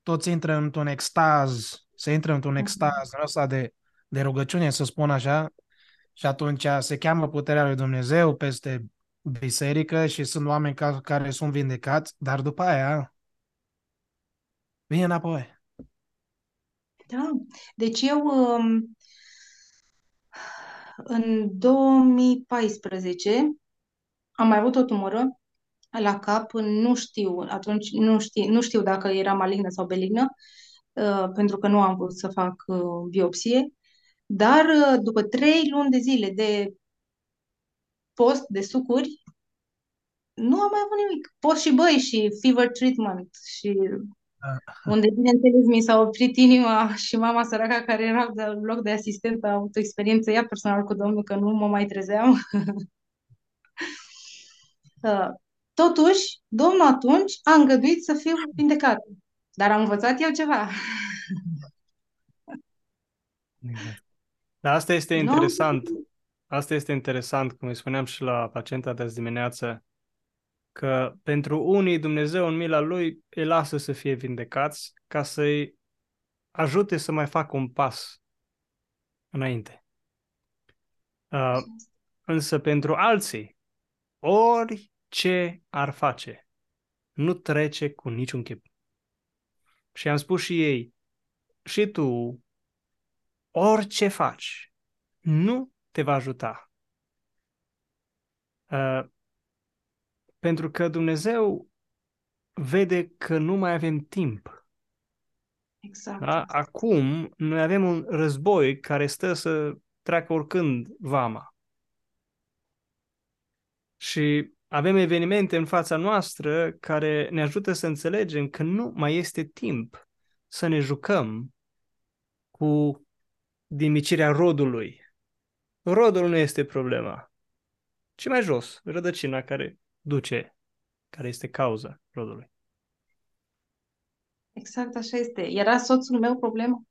toți intră într-un extaz, se intră într-un Mhm. extaz ăsta de, de rugăciune, să spun așa, și atunci se cheamă puterea lui Dumnezeu peste biserică și sunt oameni ca, care sunt vindecați, dar după aia vine înapoi. Da. Deci eu um, în 2014 am mai avut o tumoră la cap, nu știu, atunci nu știu, nu știu dacă era malignă sau benignă, uh, pentru că nu am vrut să fac uh, biopsie, dar uh, după trei luni de zile de post, de sucuri, nu am mai avut nimic. Post și băi și fever treatment și unde, bineînțeles, mi s-a oprit inima și mama săraca care era de în loc de asistent a avut o experiență ea personal cu Domnul, că nu mă mai trezeam. <laughs> Uh, Totuși, Domnul atunci a îngăduit să fiu vindecată. Dar am învățat eu ceva. Exact. Dar asta este Nu? interesant. Asta este interesant, cum îi spuneam și la pacienta de azi dimineață, că pentru unii Dumnezeu în mila Lui îi lasă să fie vindecați ca să-i ajute să mai facă un pas înainte. Uh, însă pentru alții, orice ar face, nu trece cu niciun chip. Și am spus și ei, și tu, orice faci, nu te va ajuta. Uh, pentru că Dumnezeu vede că nu mai avem timp. Exact. Da? Acum noi avem un război care stă să treacă oricând vama. Și avem evenimente în fața noastră care ne ajută să înțelegem că nu mai este timp să ne jucăm cu dimicirea rodului. Rodul nu este problema, ci mai jos, rădăcina care duce, care este cauza rodului. Exact așa este. Era soțul meu problema.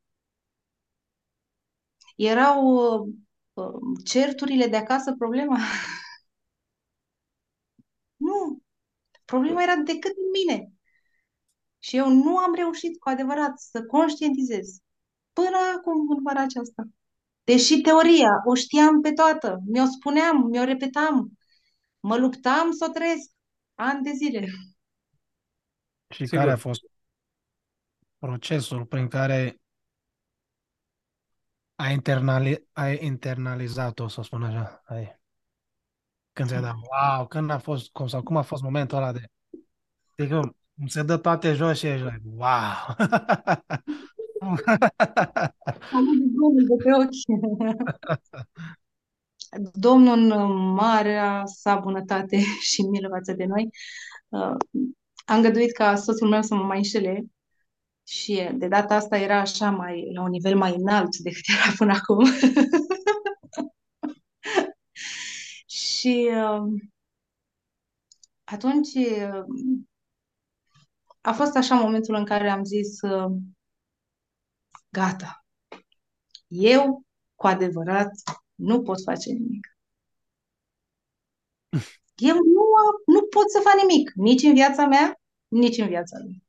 Erau uh, uh, certurile de acasă problema. <laughs> Nu. Problema era decât în mine. Și eu nu am reușit cu adevărat să conștientizez până acum în vara aceasta. Deși teoria o știam pe toată, mi-o spuneam, mi-o repetam, mă luptam să o trăiesc ani de zile. Și Sigur. care a fost procesul prin care ai, internali- ai internalizat-o, să spun așa? Ai... Când ți-ai dat, wow, când a fost, cum, sau cum a fost momentul ăla de, adică îmi se dă toate jos și ești like, wow. <laughs> Am <laughs> văzut Domnul de pe ochi. Domnul în marea sa bunătate <laughs> și milă față de noi uh, a îngăduit ca soțul meu să mă mai înșele și de data asta era așa mai la un nivel mai înalt decât era până acum. <laughs> și uh, atunci uh, a fost așa momentul în care am zis uh, gata, eu cu adevărat nu pot face nimic. <laughs> Eu nu, am- nu pot să fac nimic, nici în viața mea, nici în viața lui.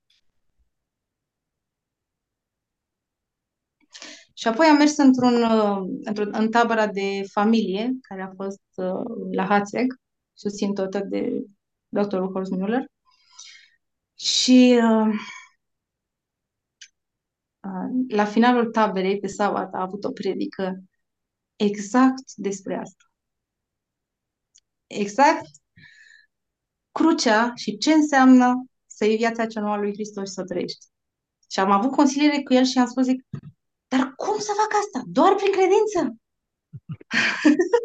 Și apoi am mers într-un, uh, într în tabăra de familie, care a fost uh, la Hațeg, susținută tot de doctorul Horst Müller. Și uh, uh, la finalul taberei, pe sabat, a avut o predică exact despre asta. exact crucea și ce înseamnă să iei viața cea nouă a lui Hristos și să o trăiești. Și am avut consiliere cu el și am spus, zic, dar cum să fac asta? Doar prin credință? <laughs>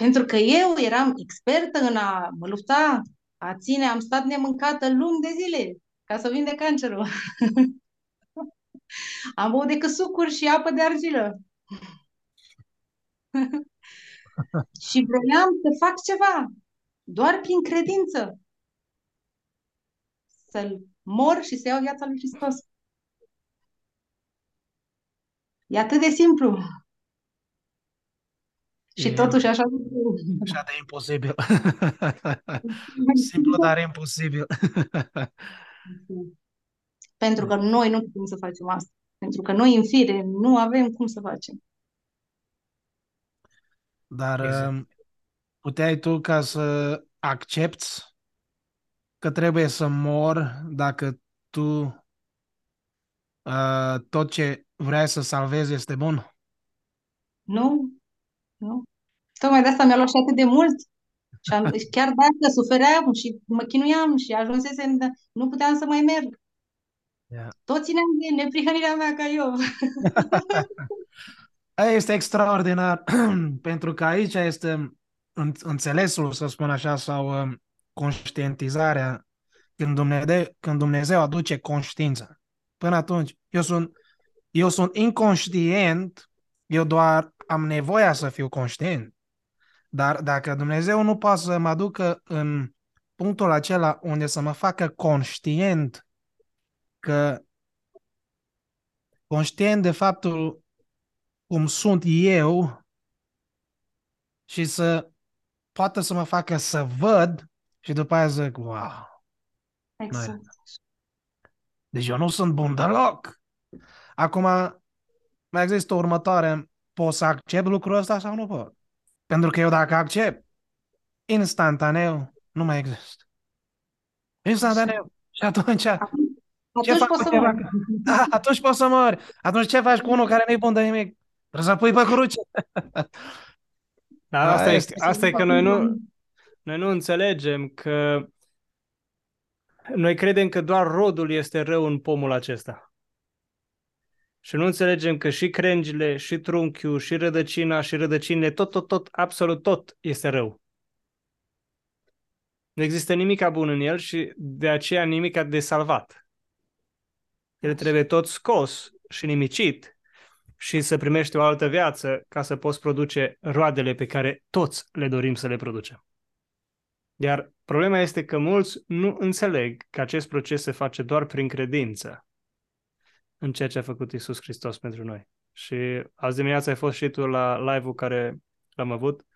Pentru că eu eram expertă în a mă lupta, a ține, am stat nemâncată luni de zile ca să vin de cancerul. <laughs> am băut decât sucuri și apă de argilă. <laughs> și vreau să fac ceva, doar prin credință. Să-l mor și să iau viața lui Hristos. E atât de simplu. Și E totuși așa așa de imposibil. <laughs> Simplu, dar imposibil. Pentru că noi nu putem să facem asta. Pentru că noi, în fire, nu avem cum să facem. Dar Exact. um, puteai tu ca să accepti că trebuie să mor dacă tu uh, tot ce vrei să salvezi este bun? Nu? Nu? Tocmai de asta mi-a luat și atât de mult. Și am, chiar dacă sufeream și mă chinuiam și ajunsesem, de, nu puteam să mai merg. Yeah. Tot țineam de neprihănirea mea ca eu. <laughs> Aia Este extraordinar, <clears throat> pentru că aici este în- înțelesul, să spun așa, sau um, conștientizarea când Dumnezeu, când Dumnezeu aduce conștiință. Până atunci, eu sunt, eu sunt inconștient, eu doar am nevoia să fiu conștient. Dar dacă Dumnezeu nu poate să mă aducă în punctul acela unde să mă facă conștient că conștient de faptul cum sunt eu și să poată să mă facă să văd și după aia zic, wow, Exact. deci eu nu sunt bun deloc. Acum, mai există o următoare, pot să accept lucrul ăsta sau nu pot? Pentru că eu dacă accept, instantaneu, nu mai există. Instantaneu. Și atunci, ce Atunci fac poți cu să ceva? mori. Da, atunci poți să mori. Atunci ce faci cu unul care nu-i bun de nimic? Trebuie să pui pe cruce. Dar Da, asta, este- este, asta e că noi nu, noi nu înțelegem că noi credem că doar rodul este rău în pomul acesta. Și nu înțelegem că și crengile, și trunchiul, și rădăcina, și rădăcinile, tot, tot, tot, absolut tot este rău. Nu există nimic bun în el și de aceea nimic de salvat. El trebuie tot scos și nimicit și să primești o altă viață ca să poți produce roadele pe care toți le dorim să le producem. Iar problema este că mulți nu înțeleg că acest proces se face doar prin credință în ceea ce a făcut Isus Hristos pentru noi. Și azi dimineața ai fost și tu la live-ul care l-am avut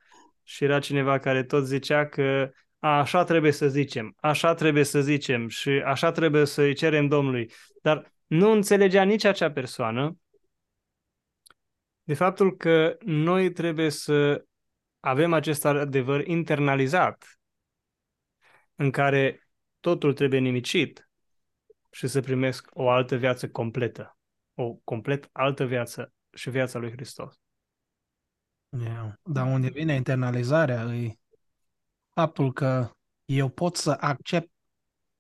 și era cineva care tot zicea că a, așa trebuie să zicem, așa trebuie să zicem și așa trebuie să-i cerem Domnului. Dar nu înțelegea nici acea persoană de faptul că noi trebuie să avem acest adevăr internalizat în care totul trebuie nimicit și să primesc o altă viață completă. O complet altă viață și viața lui Hristos. Yeah. Dar unde vine internalizarea e faptul că eu pot să accept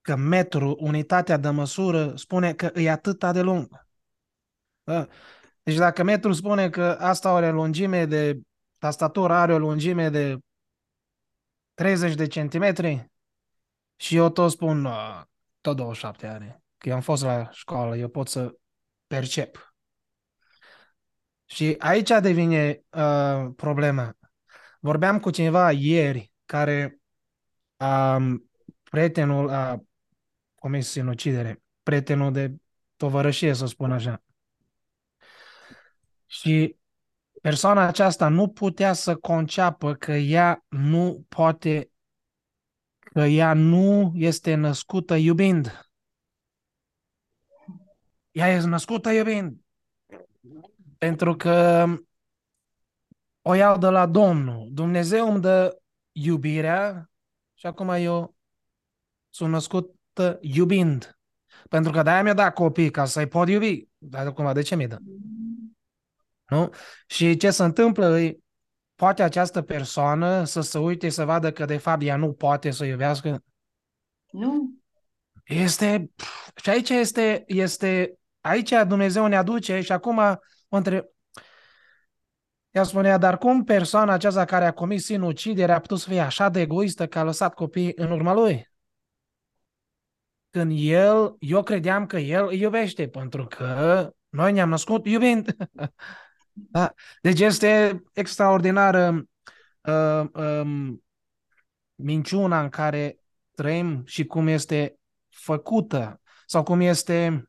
că metru, unitatea de măsură, spune că e atâta de lung. Da? Deci dacă metru spune că asta are lungime de, tastatura are o lungime de 30 de centimetri și eu tot spun, "No, tot 27 are. Că eu am fost la școală, eu pot să percep. Și aici devine uh, problema. Vorbeam cu cineva ieri care um, prietenul a comis sinucidere, prietenul de tovărășie, să spun așa. Și persoana aceasta nu putea să conceapă că ea nu poate, că ea nu este născută iubind. Ea este născută iubind. Pentru că o iau de la Domnul. Dumnezeu îmi dă iubirea și acum eu sunt născut iubind. Pentru că de-aia mi-a dat copii, ca să-i pot iubi. Dar acum, de ce mi-a dat? Nu? Și ce se întâmplă e, poate această persoană să se uite să vadă că de fapt ea nu poate să iubească? Nu. Este, și aici este, este, aici Dumnezeu ne aduce și acum o întreb, ea spunea, dar cum persoana aceasta care a comis sinucidere a putut să fie așa de egoistă că a lăsat copiii în urma lui? Când el, eu credeam că el îi iubește, pentru că noi ne-am născut iubind. <laughs> da? Deci este extraordinară uh, um, minciuna în care trăim și cum este făcută sau cum este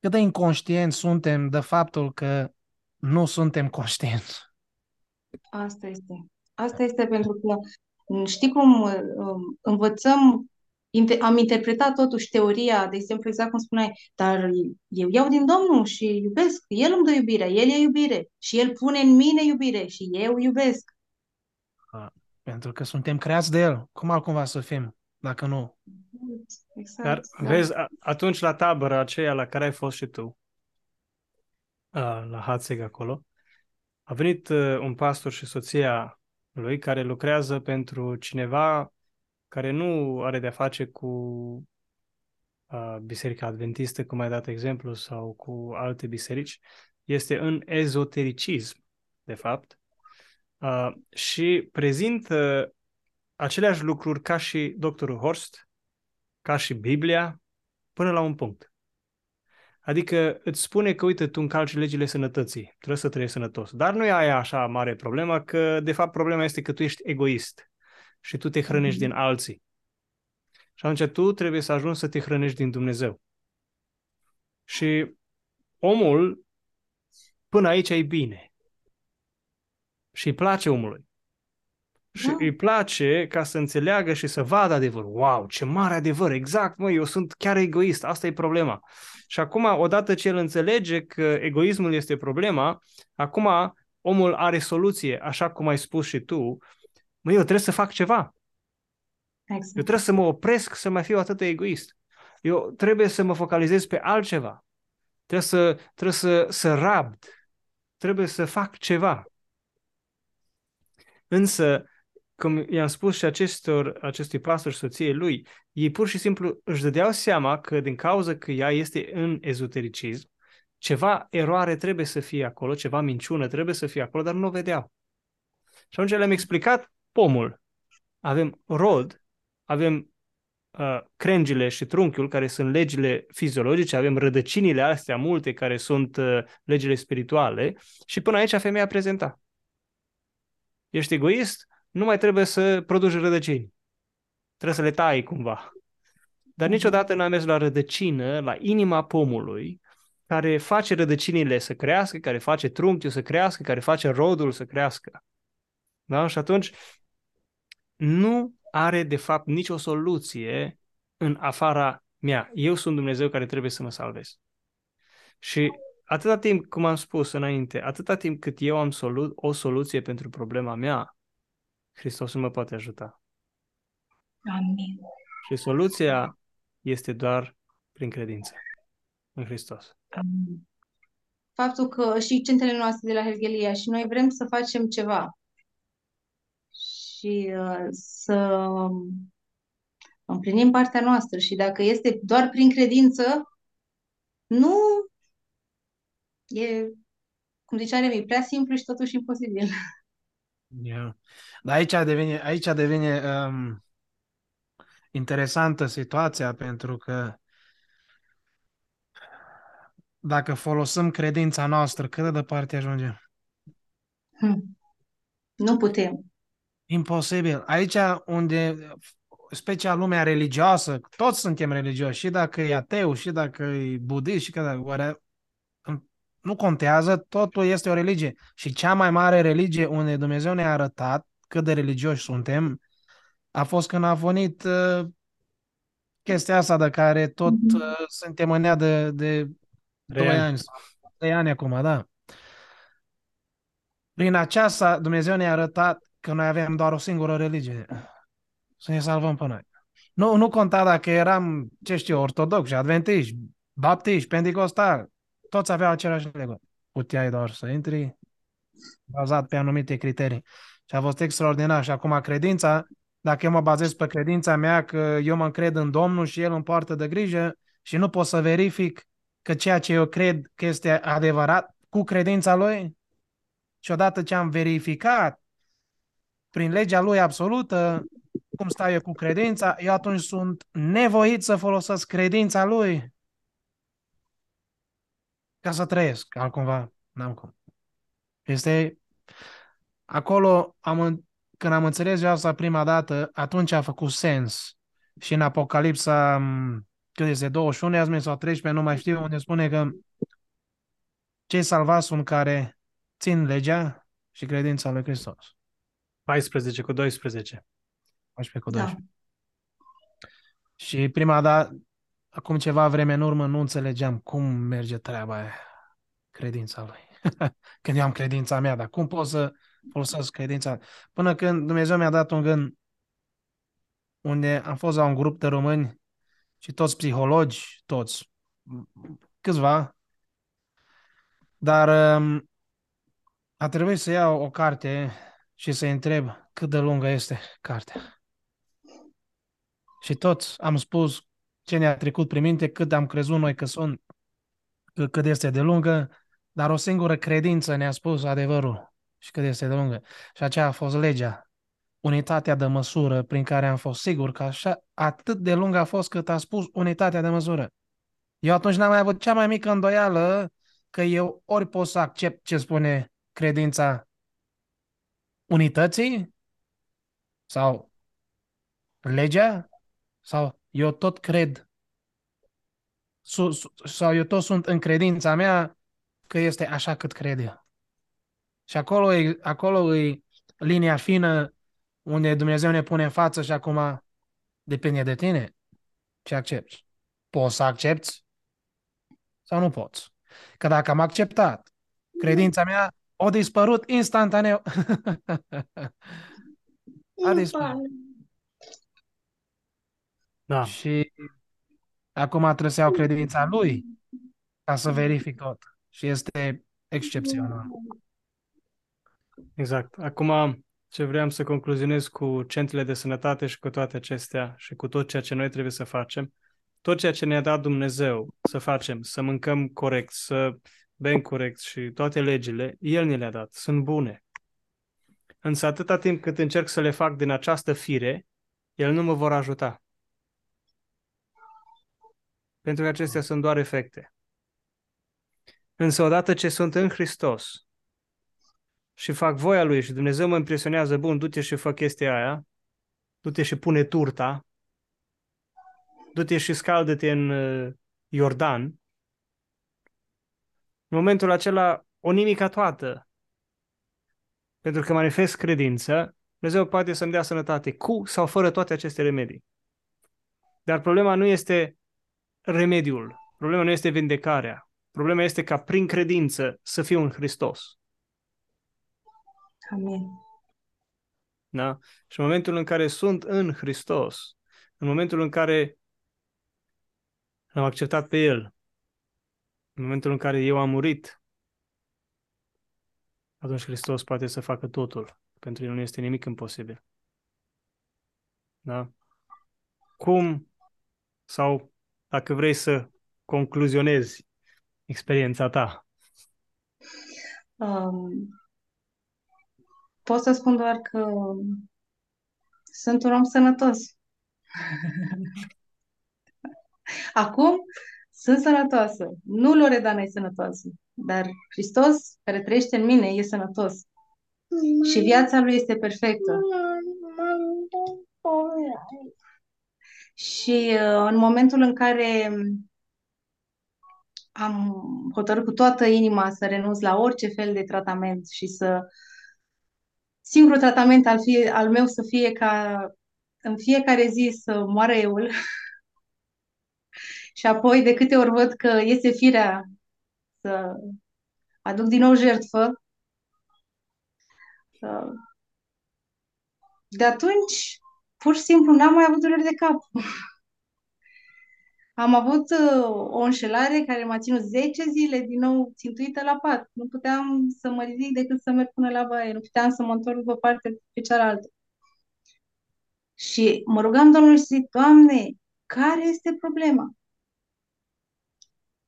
cât de inconștient suntem de faptul că nu suntem conștienți. Asta este. Asta este pentru că știi cum um, învățăm, am interpretat totuși teoria, de exemplu, exact cum spuneai, dar eu iau din Domnul și iubesc, El îmi dă iubire, El e iubire și El pune în mine iubire și eu iubesc. Pentru că suntem creați de El. Cum altcumva să fim, dacă nu? Exact. Dar da. vezi, atunci la tabără aceea la care ai fost și tu, la Hatzeg acolo, a venit un pastor și soția lui care lucrează pentru cineva care nu are de-a face cu uh, Biserica Adventistă, cum ai dat exemplu, sau cu alte biserici, este în ezotericism, de fapt, uh, și prezintă aceleași lucruri ca și doctorul Horst, ca și Biblia, până la un punct. Adică îți spune că, uite, tu încalci legile sănătății, trebuie să trăiești sănătos. Dar nu e aia așa mare problemă, că de fapt problema este că tu ești egoist și tu te hrănești mm-hmm. din alții. Și atunci tu trebuie să ajungi să te hrănești din Dumnezeu. Și omul, până aici e bine. Și îi place omului. Și da. îi place ca să înțeleagă și să vadă adevărul. Wow, ce mare adevăr! Exact, măi, eu sunt chiar egoist, asta e problema. Și acum, odată ce el înțelege că egoismul este problema, acum omul are soluție, așa cum ai spus și tu, măi, eu trebuie să fac ceva. Exact. Eu trebuie să mă opresc să mai fiu atât de egoist. Eu trebuie să mă focalizez pe altceva. Trebuie să, trebuie să, să rabd. Trebuie să fac ceva. Însă, cum i-am spus și acestor, acestui pastor și soției lui, ei pur și simplu își dădeau seama că din cauza că ea este în ezotericism, ceva eroare trebuie să fie acolo, ceva minciună trebuie să fie acolo, dar nu o vedeau. Și atunci le-am explicat pomul. Avem rod, avem uh, crengile și trunchiul, care sunt legile fiziologice, avem rădăcinile astea multe, care sunt uh, legile spirituale, și până aici femeia prezenta. Ești egoist? Nu mai trebuie să produci rădăcini. Trebuie să le tai cumva. Dar mhm. niciodată n-am mers la rădăcină, la inima pomului, care face rădăcinile să crească, care face trunchiul să crească, care face rodul să crească. Da? Și atunci nu are de fapt nicio soluție în afara mea. Eu sunt Dumnezeu care trebuie să mă salvez. Și atâta timp, cum am spus înainte, atâta timp cât eu am solu- o soluție pentru problema mea, Hristos nu mă poate ajuta. Amin. Și soluția este doar prin credință în Hristos. Amin. Faptul că și centrele noastre de la Hergelia și noi vrem să facem ceva și uh, să împlinim partea noastră și dacă este doar prin credință, nu e, cum zicea Remi, prea simplu și totuși imposibil. <laughs> Yeah. Dar aici devine, aici devine um, interesantă situația pentru că dacă folosim credința noastră, cât de departe ajungem? Hmm. Nu putem. Imposibil. Aici unde, special lumea religioasă, toți suntem religioși, și dacă e ateu, și dacă e budist, și dacă nu contează, totul este o religie. Și cea mai mare religie unde Dumnezeu ne-a arătat cât de religioși suntem, a fost când a venit uh, chestia asta de care tot mm-hmm. uh, suntem în ea de, de 2 ani sau 3 ani acum, da. Prin aceasta Dumnezeu ne-a arătat că noi avem doar o singură religie. Să ne salvăm pe noi. Nu, nu conta dacă eram, ce știu, ortodoxi, adventiști, baptiști, pentecostali, toți aveau același legă. Puteai doar să intri, bazat pe anumite criterii. Și a fost extraordinar. Și acum credința, dacă eu mă bazez pe credința mea că eu mă încred în Domnul și El îmi poartă de grijă și nu pot să verific că ceea ce eu cred că este adevărat cu credința Lui, și odată ce am verificat prin legea Lui absolută cum stau eu cu credința, eu atunci sunt nevoit să folosesc credința Lui ca să trăiesc, altcumva n-am cum. Este acolo, am, când am înțeles eu asta prima dată, atunci a făcut sens. Și în Apocalipsa, cât este, 21 sau 13, nu mai știu, unde spune că cei salvați sunt care țin legea și credința lui Hristos. 14 cu 12. 14 cu 12. Da. Și prima dată, acum ceva vreme în urmă, nu înțelegeam cum merge treaba aia, credința lui. <laughs> când eu am credința mea, dar cum pot să folosesc credința? Până când Dumnezeu mi-a dat un gând unde am fost la un grup de români și toți psihologi, toți, câțiva, dar um, a trebuit să iau o carte și să întreb cât de lungă este cartea. Și toți am spus ce ne-a trecut prin minte, cât am crezut noi că sunt, cât este de lungă, dar o singură credință ne-a spus adevărul și cât este de lungă. Și aceea a fost legea, unitatea de măsură prin care am fost sigur că așa, atât de lungă a fost cât a spus unitatea de măsură. Eu atunci n-am mai avut cea mai mică îndoială că eu ori pot să accept ce spune credința unității sau legea sau eu tot cred sau eu tot sunt în credința mea că este așa cât cred eu. Și acolo e, acolo e linia fină unde Dumnezeu ne pune în față și acum depinde de tine ce accepti. Poți să accepti sau nu poți. Că dacă am acceptat, credința mea a dispărut instantaneu. <laughs> a dispărut. Da. Și acum trebuie să iau credința lui ca să verific tot. Și este excepțional. Exact. Acum, ce vreau să concluzionez cu centrele de sănătate și cu toate acestea și cu tot ceea ce noi trebuie să facem, tot ceea ce ne-a dat Dumnezeu să facem, să mâncăm corect, să bem corect și toate legile, El ne le-a dat, sunt bune. Însă atâta timp cât încerc să le fac din această fire, El nu mă vor ajuta. Pentru că acestea sunt doar efecte. Însă odată ce sunt în Hristos și fac voia Lui și Dumnezeu mă impresionează, bun, du-te și fă chestia aia, du-te și pune turta, du-te și scaldă-te în uh, Iordan, în momentul acela o nimica toată, pentru că manifest credință, Dumnezeu poate să-mi dea sănătate cu sau fără toate aceste remedii. Dar problema nu este remediul, problema nu este vindecarea, Problema este ca prin credință să fiu în Hristos. Amin. Da? Și în momentul în care sunt în Hristos, în momentul în care am acceptat pe El, în momentul în care eu am murit, atunci Hristos poate să facă totul. Pentru El nu este nimic imposibil. Da? Cum sau dacă vrei să concluzionezi experiența ta? Um, pot să spun doar că sunt un om sănătos. Acum sunt sănătoasă. Nu Loredana e sănătoasă, dar Hristos care trăiește în mine e sănătos. Și viața lui este perfectă. Și uh, în momentul în care am hotărât cu toată inima să renunț la orice fel de tratament și să singurul tratament al, fie, al meu să fie ca în fiecare zi să moară eul. <laughs> Și apoi de câte ori văd că iese firea să aduc din nou jertfă, de atunci pur și simplu n-am mai avut dureri de cap. am avut uh, o înșelare care m-a ținut 10 zile din nou țintuită la pat. Nu puteam să mă ridic decât să merg până la baie. Nu puteam să mă întorc pe parte pe cealaltă. Și mă rugam Domnului și zic, Doamne, care este problema?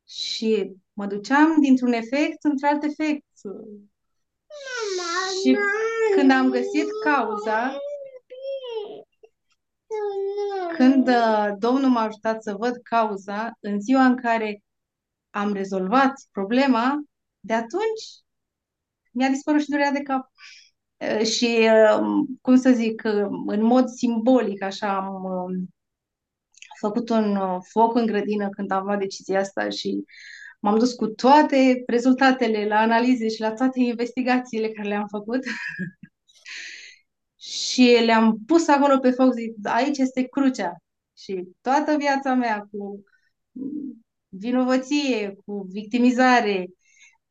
Și mă duceam dintr-un efect într-alt efect. Și când am găsit cauza, când uh, Domnul m-a ajutat să văd cauza, în ziua în care am rezolvat problema, de atunci mi-a dispărut și durerea de cap. Uh, și, uh, cum să zic, în mod simbolic, așa, am făcut un foc în grădină când am luat decizia asta și m-am dus cu toate rezultatele la analize și la toate investigațiile care le-am făcut <laughs> și le-am pus acolo pe foc, zic, aici este crucea. Și toată viața mea cu vinovăție, cu victimizare,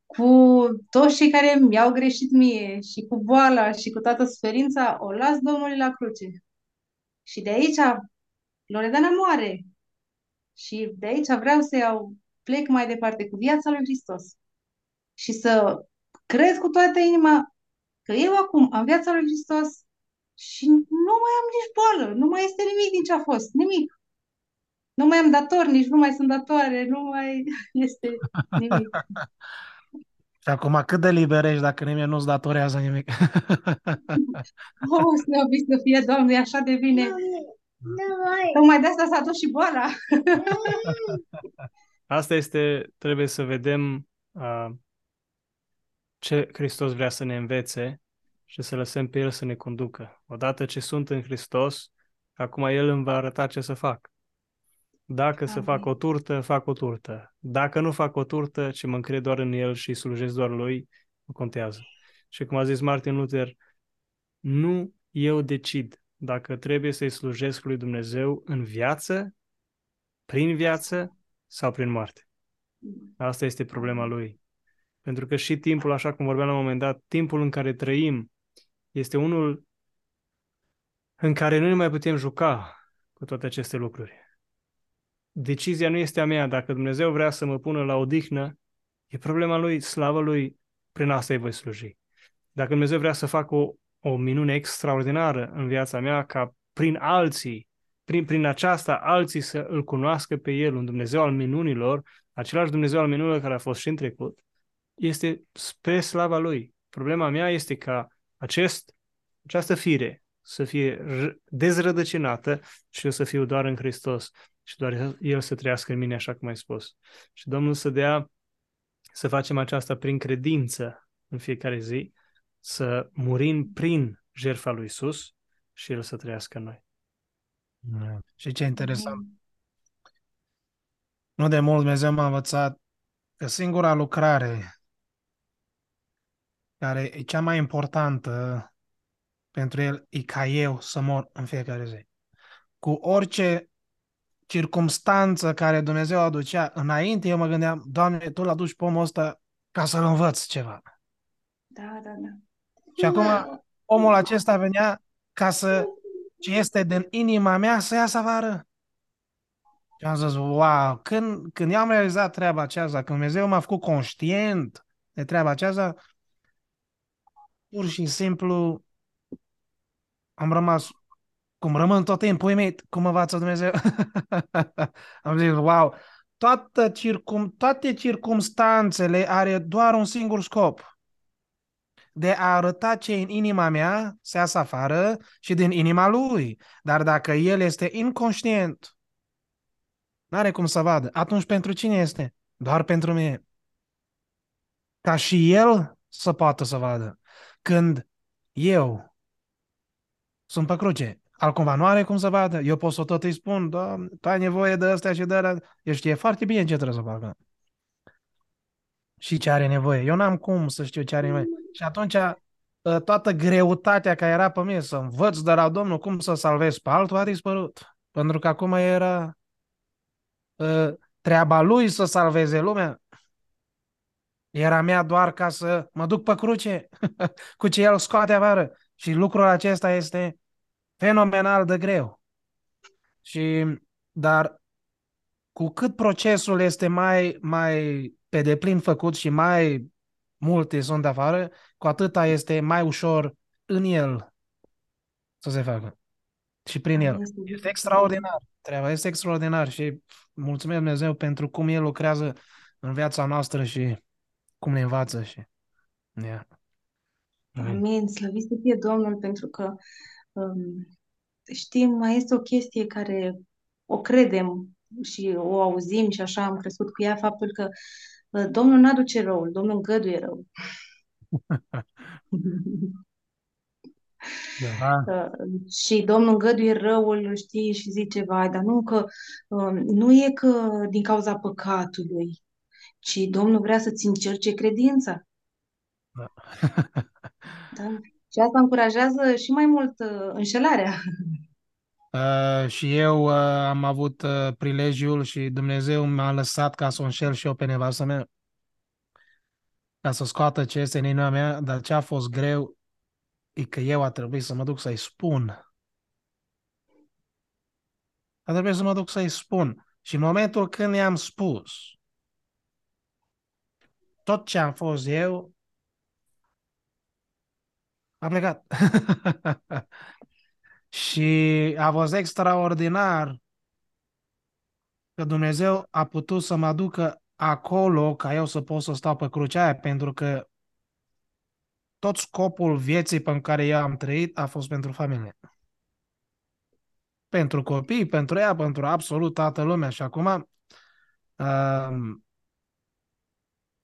cu toți cei care mi-au greșit mie și cu boala și cu toată suferința, o las Domnului la cruce. Și de aici Loredana moare. Și de aici vreau să iau, plec mai departe cu viața lui Hristos. Și să cred cu toată inima că eu acum am viața lui Hristos și nu mai am nici boală, nu mai este nimic din ce a fost, nimic. Nu mai am dator, nici nu mai sunt datoare, nu mai <laughs> este nimic. <laughs> Și acum cât de liber ești dacă nimeni nu-ți datorează nimic? <laughs> oh, să să fie, Doamne, așa de bine. Tocmai de asta s-a dus și boala. asta este, trebuie să vedem uh, ce Hristos vrea să ne învețe și să lăsăm pe El să ne conducă. Odată ce sunt în Hristos, acum El îmi va arăta ce să fac. Dacă Amin. să fac o turtă, fac o turtă. Dacă nu fac o turtă, ce mă încred doar în El și slujesc doar Lui, nu contează. Și cum a zis Martin Luther, nu eu decid dacă trebuie să-i slujesc lui Dumnezeu în viață, prin viață sau prin moarte. Asta este problema lui. Pentru că și timpul, așa cum vorbeam la un moment dat, timpul în care trăim este unul în care nu ne mai putem juca cu toate aceste lucruri. Decizia nu este a mea. Dacă Dumnezeu vrea să mă pună la odihnă, e problema lui, slavă lui, prin asta îi voi sluji. Dacă Dumnezeu vrea să facă o, o minune extraordinară în viața mea, ca prin alții, prin, prin aceasta, alții să îl cunoască pe El, un Dumnezeu al minunilor, același Dumnezeu al minunilor care a fost și în trecut, este spre slava Lui. Problema mea este ca acest, această fire să fie dezrădăcinată și eu să fiu doar în Hristos și doar El să trăiască în mine așa cum ai spus. Și Domnul să dea să facem aceasta prin credință în fiecare zi, să murim prin jertfa lui Isus și El să trăiască în noi. Și ce interesant. Nu de mult Dumnezeu m-a învățat că singura lucrare care e cea mai importantă pentru el, e ca eu să mor în fiecare zi. Cu orice circumstanță care Dumnezeu aducea înainte, eu mă gândeam, Doamne, Tu l-aduci pe omul ăsta ca să-l învăț ceva. Da, da, da. Și acum omul acesta venea ca să ce este din inima mea să iasă afară. Și am zis, wow, când, când eu am realizat treaba aceasta, când Dumnezeu m-a făcut conștient de treaba aceasta, pur și simplu am rămas cum rămân tot timpul uimit, cum învață Dumnezeu. <laughs> am zis, wow, toată circum, toate circumstanțele are doar un singur scop. De a arăta ce în inima mea se iasă afară și din inima lui. Dar dacă el este inconștient, nu are cum să vadă. Atunci pentru cine este? Doar pentru mine. Ca și el să poată să vadă când eu sunt pe cruce, altcumva nu are cum să vadă, eu pot să tot îi spun, Doamne, tu ai nevoie de astea și de alea, el știe foarte bine ce trebuie să facă. Și ce are nevoie. Eu n-am cum să știu ce are nevoie. Și atunci ă, toată greutatea care era pe mine să învăț de la Domnul cum să salvez pe altul a dispărut. Pentru că acum era uh, treaba lui să salveze lumea. Era mea doar ca să mă duc pe cruce <laughs> cu ce el scoate afară. Și lucrul acesta este fenomenal de greu. Și, dar cu cât procesul este mai, mai pe deplin făcut și mai multe sunt afară, cu atâta este mai ușor în el să se facă. Și prin el. Este Este extraordinar. Treaba este extraordinar și mulțumesc Dumnezeu pentru cum El lucrează în viața noastră și cum ne învață și... Yeah. Amin. Amin, slăvit să fie Domnul, pentru că um, știm, mai este o chestie care o credem și o auzim și așa am crescut cu ea, faptul că uh, Domnul nu aduce răul, Domnul îngăduie rău. <laughs> Da. <laughs> Uh, și Domnul îngăduie răul, știi, și zice, vai, dar nu că um, nu e că din cauza păcatului, ci Domnul vrea să-ți încerce credința. Da. <laughs> Da? Și asta încurajează și mai mult uh, înșelarea. <laughs> Uh, și eu uh, am avut uh, prilejul și Dumnezeu m-a lăsat ca să o înșel și eu pe nevastă mea, ca să scoată ce este în inima mea, dar ce a fost greu e că eu a trebuit să mă duc să-i spun. A trebuit să mă duc să-i spun. Și în momentul când i-am spus tot ce am fost eu, a plecat. <laughs> și a fost extraordinar că Dumnezeu a putut să mă aducă acolo ca eu să pot să stau pe crucea aia, pentru că tot scopul vieții pe care eu am trăit a fost pentru familie. Pentru copii, pentru ea, pentru absolut toată lumea. Și acum, um,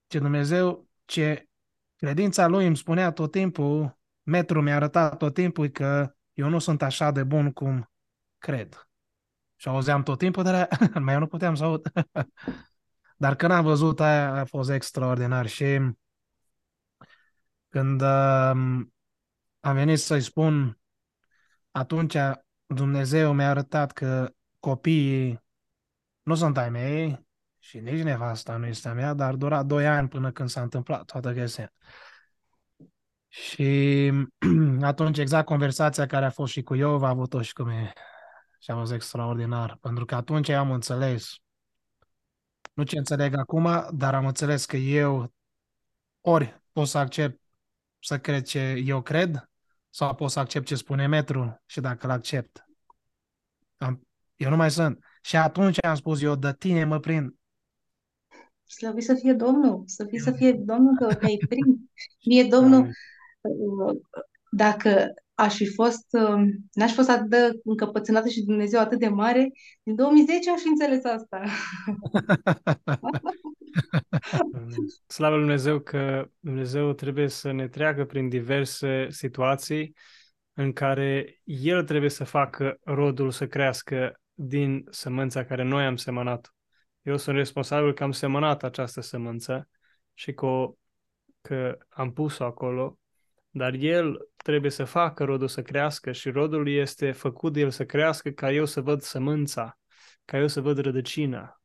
ce Dumnezeu, ce credința lui îmi spunea tot timpul, metru mi-a arătat tot timpul că eu nu sunt așa de bun cum cred. Și auzeam tot timpul, <laughs> dar mai eu nu puteam să aud. <laughs> dar când am văzut aia, a fost extraordinar și când um, am venit să-i spun, atunci Dumnezeu mi-a arătat că copiii nu sunt ai mei și nici nevasta nu este a mea, dar dura doi ani până când s-a întâmplat toată chestia. Și <clears throat> atunci exact conversația care a fost și cu Iov a avut-o și cu mine. Și a fost extraordinar, pentru că atunci eu am înțeles. Nu ce înțeleg acum, dar am înțeles că eu ori pot să accept să cred ce eu cred, sau pot să accept ce spune metru și dacă îl accept. Am, eu nu mai sunt. Și atunci am spus eu, de tine mă prind. Slăvit să fie Domnul, să fie, să fie Domnul că te-ai prins. Mie Domnul, Amin. uh, dacă aș fi fost, uh, n-aș fi fost atât de încăpățânată și Dumnezeu atât de mare, din 2010 aș fi înțeles asta. <laughs> Slavă Lui Dumnezeu că Dumnezeu trebuie să ne treacă prin diverse situații în care El trebuie să facă rodul să crească din sămânța care noi am semănat. Eu sunt responsabil că am semănat această sămânță și că, o, că am pus-o acolo, dar El trebuie să facă rodul să crească și rodul este făcut de El să crească ca eu să văd sămânța, ca eu să văd rădăcina,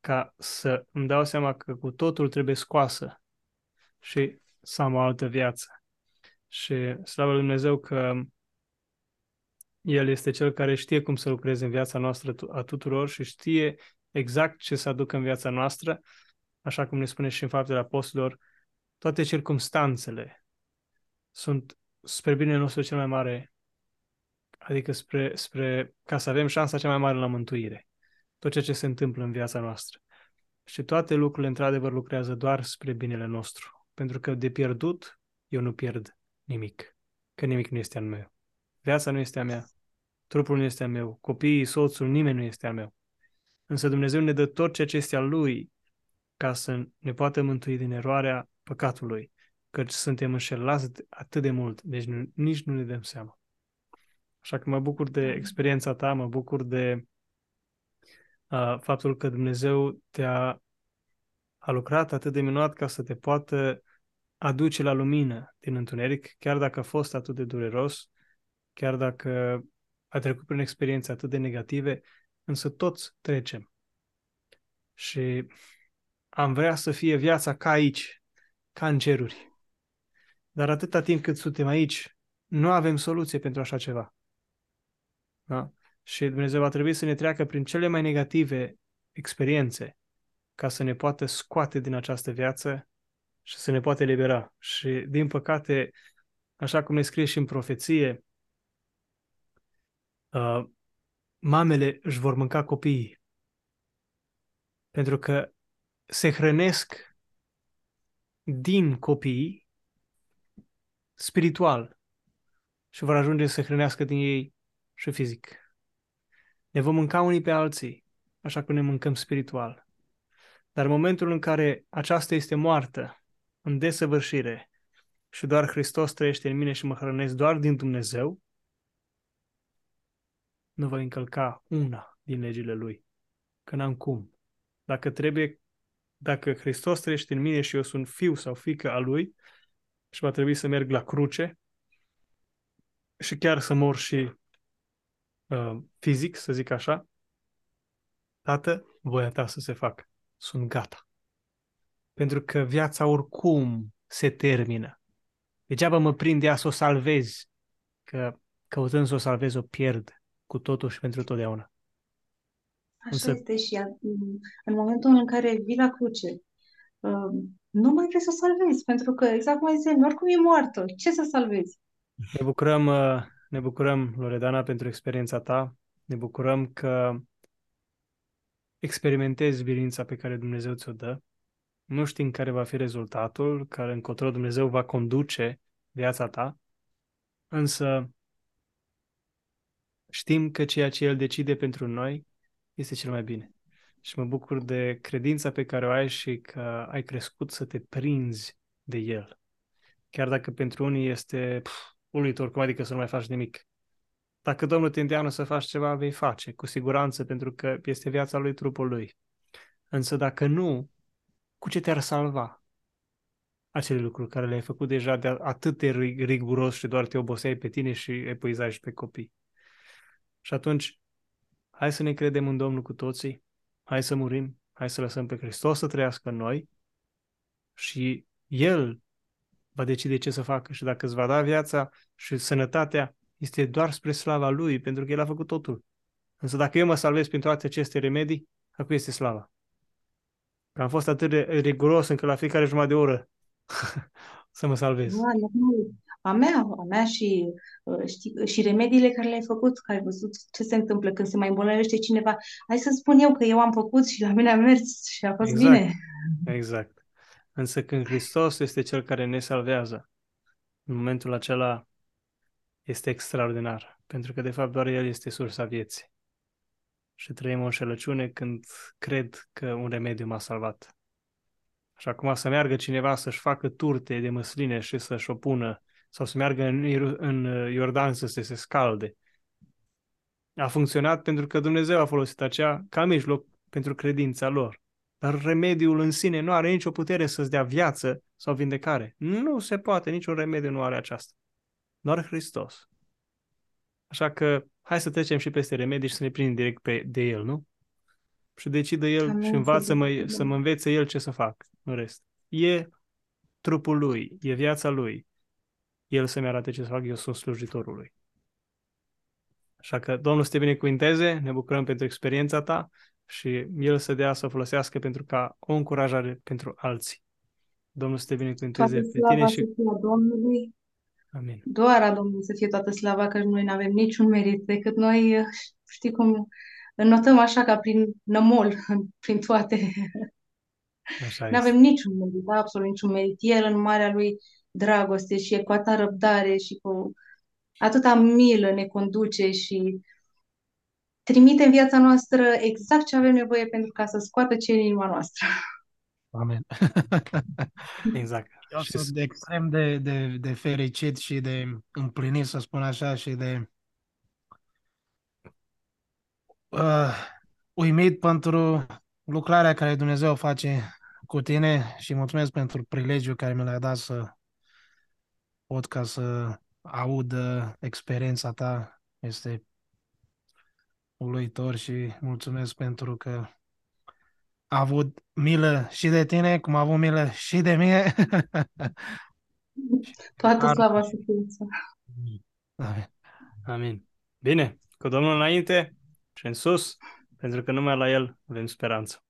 ca să îmi dau seama că cu totul trebuie scoasă și să am o altă viață. Și slavă Lui Dumnezeu că El este Cel care știe cum să lucreze în viața noastră a tuturor și știe exact ce să aducă în viața noastră, așa cum ne spune și în faptele apostolilor, toate circumstanțele sunt spre binele nostru cel mai mare, adică spre, spre ca să avem șansa cea mai mare la mântuire tot ceea ce se întâmplă în viața noastră. Și toate lucrurile, într-adevăr, lucrează doar spre binele nostru. Pentru că de pierdut, eu nu pierd nimic. Că nimic nu este al meu. Viața nu este a mea. Trupul nu este al meu. Copiii, soțul, nimeni nu este al meu. Însă Dumnezeu ne dă tot ceea ce este al Lui ca să ne poată mântui din eroarea păcatului. Căci suntem înșelați atât de mult, deci nu, nici nu ne dăm seama. Așa că mă bucur de experiența ta, mă bucur de uh, faptul că Dumnezeu te-a a lucrat atât de minunat ca să te poată aduce la lumină din întuneric, chiar dacă a fost atât de dureros, chiar dacă a trecut prin experiențe atât de negative, însă toți trecem. Și am vrea să fie viața ca aici, ca în ceruri. Dar atâta timp cât suntem aici, nu avem soluție pentru așa ceva. Da? Și Dumnezeu va trebui să ne treacă prin cele mai negative experiențe ca să ne poată scoate din această viață și să ne poate libera. Și, din păcate, așa cum ne scrie și în profeție, uh, mamele își vor mânca copiii pentru că se hrănesc din copii spiritual și vor ajunge să hrănească din ei și fizic. Ne vom mânca unii pe alții, așa cum ne mâncăm spiritual. Dar în momentul în care aceasta este moartă, în desăvârșire, și doar Hristos trăiește în mine și mă hrănesc doar din Dumnezeu, nu voi încălca una din legile Lui, că n-am cum. Dacă trebuie, dacă Hristos trăiește în mine și eu sunt fiu sau fică a Lui și va trebui să merg la cruce și chiar să mor și uh, fizic, să zic așa, Tată, voia ta să se facă. Sunt gata. Pentru că viața oricum se termină. Degeaba mă prind ea să o salvezi, că căutând să o salvezi o pierd cu totul și pentru totdeauna. Așa Însă... este și în momentul în care vii la cruce, um, nu mai vrei să o salvezi, pentru că, exact cum ai zis, oricum e moartă. Ce să salvezi? Ne bucurăm, uh, ne bucurăm, Loredana, pentru experiența ta. Ne bucurăm că experimentezi bilința pe care Dumnezeu ți-o dă. Nu știm care va fi rezultatul, care încotro Dumnezeu va conduce viața ta, însă știm că ceea ce El decide pentru noi este cel mai bine. Și mă bucur de credința pe care o ai și că ai crescut să te prinzi de El. Chiar dacă pentru unii este pf, uluitor, cum adică să nu mai faci nimic. Dacă Domnul te îndeamnă să faci ceva, vei face, cu siguranță, pentru că este viața lui, trupul lui. Însă dacă nu, cu ce te-ar salva? Acele lucruri care le-ai făcut deja de atât de riguros și doar te oboseai pe tine și epuizai și pe copii. Și atunci, hai să ne credem în Domnul cu toții, hai să murim, hai să lăsăm pe Hristos să trăiască în noi și El va decide ce să facă și dacă îți va da viața și sănătatea, este doar spre slava Lui, pentru că El a făcut totul. Însă dacă eu mă salvez prin toate aceste remedii, acum este slava. Că am fost atât de riguros încât la fiecare jumătate de oră <laughs> să mă salvez. Da, a mea, a mea și, uh, știi, și remediile care le-ai făcut, că ai văzut ce se întâmplă când se mai îmbolnăvește cineva. Hai să spun eu că eu am făcut și la mine a mers și a fost exact. bine. Exact. Însă când Hristos este Cel care ne salvează, în momentul acela este extraordinar, pentru că de fapt doar El este sursa vieții. Și trăim o înșelăciune când cred că un remediu m-a salvat. Și acum să meargă cineva să-și facă turte de măsline și să-și o pună, sau să meargă în, în Iordan să se, se scalde. A funcționat pentru că Dumnezeu a folosit aceea ca mijloc pentru credința lor. Dar remediul în sine nu are nicio putere să-ți dea viață sau vindecare. Nu se poate, niciun remediu nu are aceasta doar Hristos. Așa că hai să trecem și peste remedii și să ne prindem direct pe, de El, nu? Și decidă El Amin. și învață-mă să mă învețe El ce să fac în rest. E trupul Lui, e viața Lui. El să-mi arate ce să fac, eu sunt slujitorul Lui. Așa că Domnul să te binecuvinteze, ne bucurăm pentru experiența ta și El să dea să folosească pentru ca o încurajare pentru alții. Domnul să te binecuvinteze pe tine și... Domnului Amin. Doar a Domnului să fie toată slava, că noi nu avem niciun merit decât noi, știi cum, notăm așa ca prin nămol, <laughs> prin toate. nu avem niciun merit, absolut niciun merit. El în marea lui dragoste și e cu atâta răbdare și cu atâta milă ne conduce și trimite în viața noastră exact ce avem nevoie pentru ca să scoată ce în inima noastră. Amen. <laughs> exact. Eu și sunt de extrem de, de, de fericit și de împlinit, să spun așa, și de uh, uimit pentru lucrarea care Dumnezeu face cu tine și mulțumesc pentru prilegiul care mi l-a dat să pot ca să aud experiența ta. Este uluitor și mulțumesc pentru că a avut milă și de tine, cum a avut milă și de mine. <laughs> Toată slava să fie Amin. Amin. Bine, cu Domnul înainte și în sus, pentru că numai la El avem speranță.